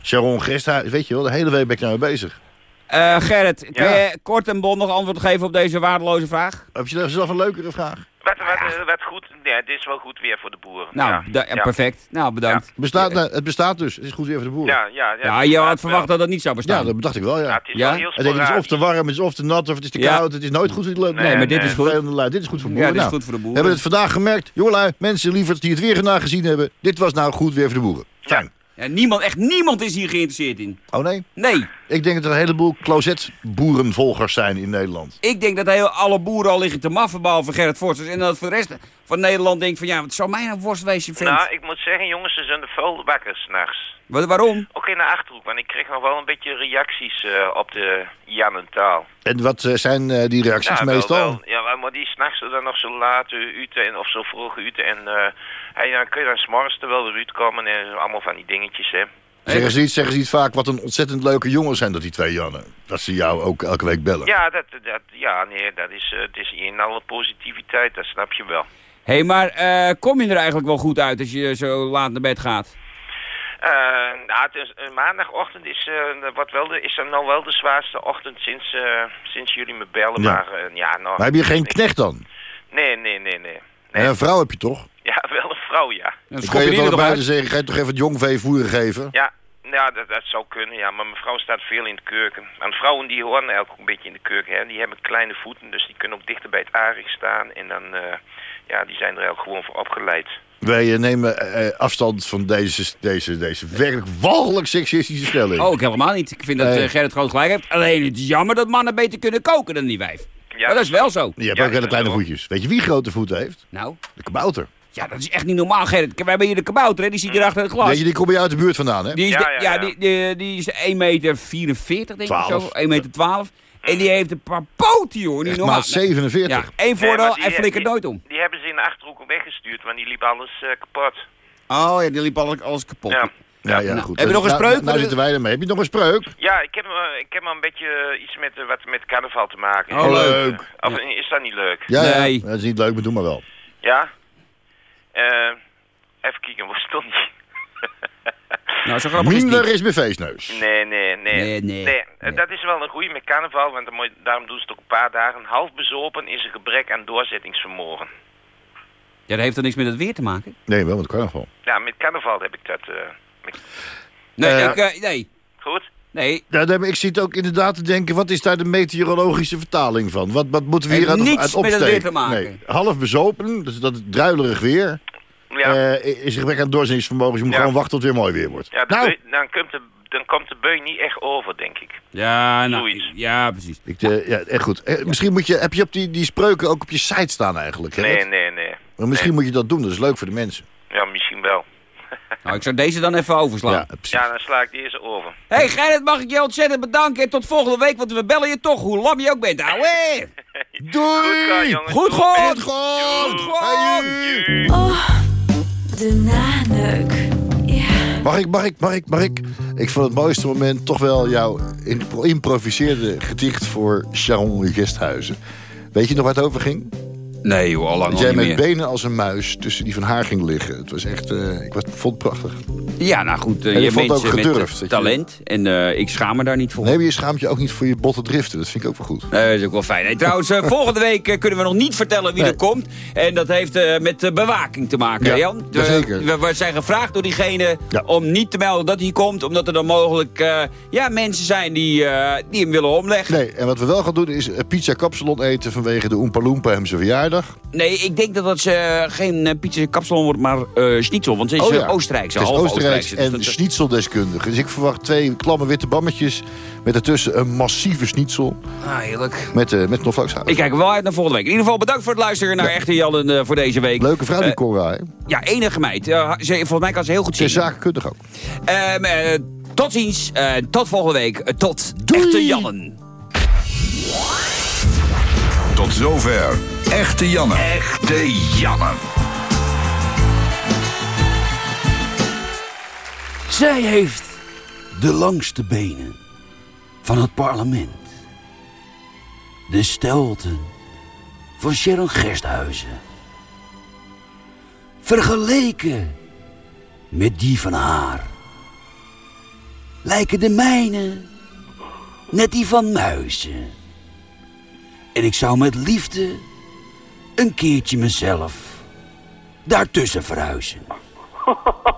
Sharon Gesthuis. Weet je wel, de hele week ben ik daarmee bezig. Eh, Gerrit, kun Ja. je kort en bondig antwoord geven op deze waardeloze vraag? Heb je zelf een leukere vraag? Wat, wat, eh, wat goed, ja, dit is wel goed weer voor de boeren. Nou, ja. ja, ja. perfect. Nou, bedankt. Bestaat, nou, het bestaat dus. Het is goed weer voor de boeren. Ja, ja, ja. Ja, dat je had verwacht wel. dat het niet zou Ja, bestaan. dat dacht ik wel, Ja, ja. het is Ja? wel heel het is of te warm, het is of te nat, of het is te Ja. koud. Het is nooit goed voor de Nee, maar dit nee. is goed. Dit is goed voor de Ja, boeren. dit is Nou, goed voor de We boeren. hebben het vandaag gemerkt. Jongelui, mensen lieverd die het weer vandaag gezien hebben. Dit was nou goed weer voor de boeren. Fijn. Ja, niemand, echt niemand is hier geïnteresseerd in. Oh nee? Nee, Ik denk dat er een heleboel closetboerenvolgers zijn in Nederland. ik denk dat heel, alle boeren al liggen te maffen, behalve Gerrit Forsters. En dat voor de rest van Nederland denkt van, ja, wat zou mij nou worst wezen, vent? Nou, ik moet zeggen, jongens, ze zijn veel wakker s'nachts. Wat, waarom? Ook in de Achterhoek, want ik kreeg nog wel een beetje reacties eh, op de Jannentaal. En wat eh, zijn eh, die reacties Ja, wel, meestal? wel. ja, maar- maar die s'nachts dan nog zo laat uten en, of zo vroeg uten. En eh, hey, dan kun je dan s'morgens er wel weer uitkomen en allemaal van die dingetjes, hè. Zeggen ze, niet, zeggen ze niet vaak wat een ontzettend leuke jongen zijn dat die twee Jannen. Dat ze jou ook elke week bellen. Ja, dat, dat, ja nee, dat is, eh, het is in alle positiviteit, dat snap je wel. Hé, hey, maar eh, kom je er eigenlijk wel goed uit als je zo laat naar bed gaat? Eh, nou, het is, eh, maandagochtend is, eh, wat wel de, is dan nou wel de zwaarste ochtend sinds, eh, sinds jullie me bellen. Ja. Maar ja, nou, Maar heb je geen knecht dan? Nee, nee, nee, nee. En een vrouw heb je toch? Ja, [LAUGHS] wel een vrouw, ja. Dan Dan je die toch er buiten uit? zeggen, ga je toch even het jongvee voeren geven? Ja, ja dat, dat zou kunnen, ja. Maar mijn vrouw staat veel in de keuken. En vrouwen die horen eigenlijk ook een beetje in de keuken, hè. Die hebben kleine voeten, dus die kunnen ook dichter bij het aardig staan. En dan, eh, ja, die zijn er ook gewoon voor opgeleid. Wij eh, nemen eh, afstand van deze, deze, deze werkelijk walgelijk seksistische stelling. Oh, ik helemaal niet. Ik vind dat eh, Gerrit groot gelijk heeft. Alleen het is jammer dat mannen beter kunnen koken dan die wijf. Ja, maar dat is wel zo. Je hebt Ja, ook hele kleine voetjes. Weet je wie grote voeten heeft? Nou, De kabouter. Ja, dat is echt niet normaal, Gerrit. We hebben hier de kabouter, hè? die zit hier achter het glas. Je, die kom je uit de buurt vandaan, hè? Die is, Ja, de- ja, ja, ja. Die, die, die is 1 meter 44, denk ik 12. zo. 1 meter 12. En die heeft een paar poten, joh. Niet Echt normaal. maat 47. Ja, één Nee, voordeel, hij flikkert die- nooit om. Die hebben ze in de Achterhoek weggestuurd, want die liep alles eh, kapot. Oh ja, die liep alles, alles kapot. Ja. Ja, ja, Nou, goed. heb je nog een Nou- spreuk? Nou, zitten wij ermee. Heb je nog een spreuk? Ja, ik heb, eh, ik heb maar een beetje eh, iets met, eh, wat met carnaval te maken. Oh, leuk. Of is dat niet leuk? Ja, Nee. ja. Dat is niet leuk, maar doe maar wel. Ja? Eh, even kijken, waar stond die? [LAUGHS] Nou, zo grappig Minder niet. is mijn feestneus. Nee, nee, nee. Nee, nee, eh, nee. Dat is wel een goeie met carnaval, want dan moet daarom doen ze het ook een paar dagen. Half bezopen is een gebrek aan doorzettingsvermogen. Ja, dat heeft er niks met het weer te maken. Nee, wel met carnaval. Ja, met carnaval heb ik dat... eh, met- Nee, Eh, ik, eh, nee. Goed? Nee, Ja, ik zit ook inderdaad te denken, wat is daar de meteorologische vertaling van? Wat, wat moeten we hier uit, niets uit met het opsteken? weer te maken. Nee. Half bezopen, dus dat het druilerig weer. Ja, eh, is een gebrek aan doorzettingsvermogen. Dus je moet Ja. gewoon wachten tot het weer mooi weer wordt. ja nou, beu- dan, komt de, dan komt de beu niet echt over, denk ik. ja, nou, Zoiets. ja, precies. ik, eh, ja, echt goed. Eh, misschien moet je, heb je op die, die spreuken ook op je site staan eigenlijk? Hè? Nee, nee, nee. Maar misschien Nee. moet je dat doen, dat is leuk voor de mensen. Ja, misschien wel. Nou, ik zou deze dan even overslaan. Ja, precies. Ja, dan sla ik deze over. Hé, hey, Gerrit, mag ik je ontzettend bedanken. En tot volgende week, want we bellen je toch, hoe lam je ook bent. ouwe. [LAUGHS] Doei! Goed. Goed Doei. goed! Goed, Goed! Oh, de naneuk. Ja. Mag ik, mag ik, mag ik, mag ik? Ik vond het mooiste moment toch wel jouw impro- improviseerde gedicht voor Sharon Gesthuizen. Weet je nog waar het over ging? Nee joh, al lang Dat jij met meer. benen als een muis tussen die van haar ging liggen. Het was echt, eh, ik was, vond het prachtig. Ja, nou goed, eh, En je je vond het ook met gedurfd, je- talent. En eh, ik schaam me daar niet voor. Nee, maar je schaamt je ook niet voor je botte driften. Dat vind ik ook wel goed. Nee, dat is ook wel fijn. Hey, trouwens, [LAUGHS] volgende week kunnen we nog niet vertellen wie Nee. er komt. En dat heeft met bewaking te maken, Ja, hè, Jan. Jazeker. We, we zijn gevraagd door diegene Ja. om niet te melden dat hij komt. Omdat er dan mogelijk ja, mensen zijn die, die hem willen omleggen. Nee, en wat we wel gaan doen is pizza kapsalon eten vanwege de Oompa Loompa hem zijn verjaardag. Nee, ik denk dat dat ze geen eh, pizza kapsalon wordt, maar eh schnitzel. Want ze is Oh eh, ja. Oostenrijkse, Het is Oostenrijks en Dus schnitzeldeskundige. Dus ik verwacht twee klamme witte bammetjes met ertussen een massieve schnitzel Ah, heerlijk. met, eh met knoflooksaus. Ik kijk wel uit naar volgende week. In ieder geval bedankt voor het luisteren naar Echte Jan eh, voor deze week. Leuke vrouw die Eh, Cora, hè? Ja, enige meid. Eh, ze, volgens mij kan ze heel goed Ze is zakenkundig ook. Ehm, eh, tot ziens. eh, tot volgende week. Eh, tot Doei. Echte Jannen. Tot zover. Echte Janne. Echte Janne. Zij heeft de langste benen van het parlement. De stelten van Sharon Gersthuizen. Vergeleken met die van haar. Lijken de mijne net die van muizen. En ik zou met liefde een keertje mezelf daartussen verhuizen. [LAUGHS]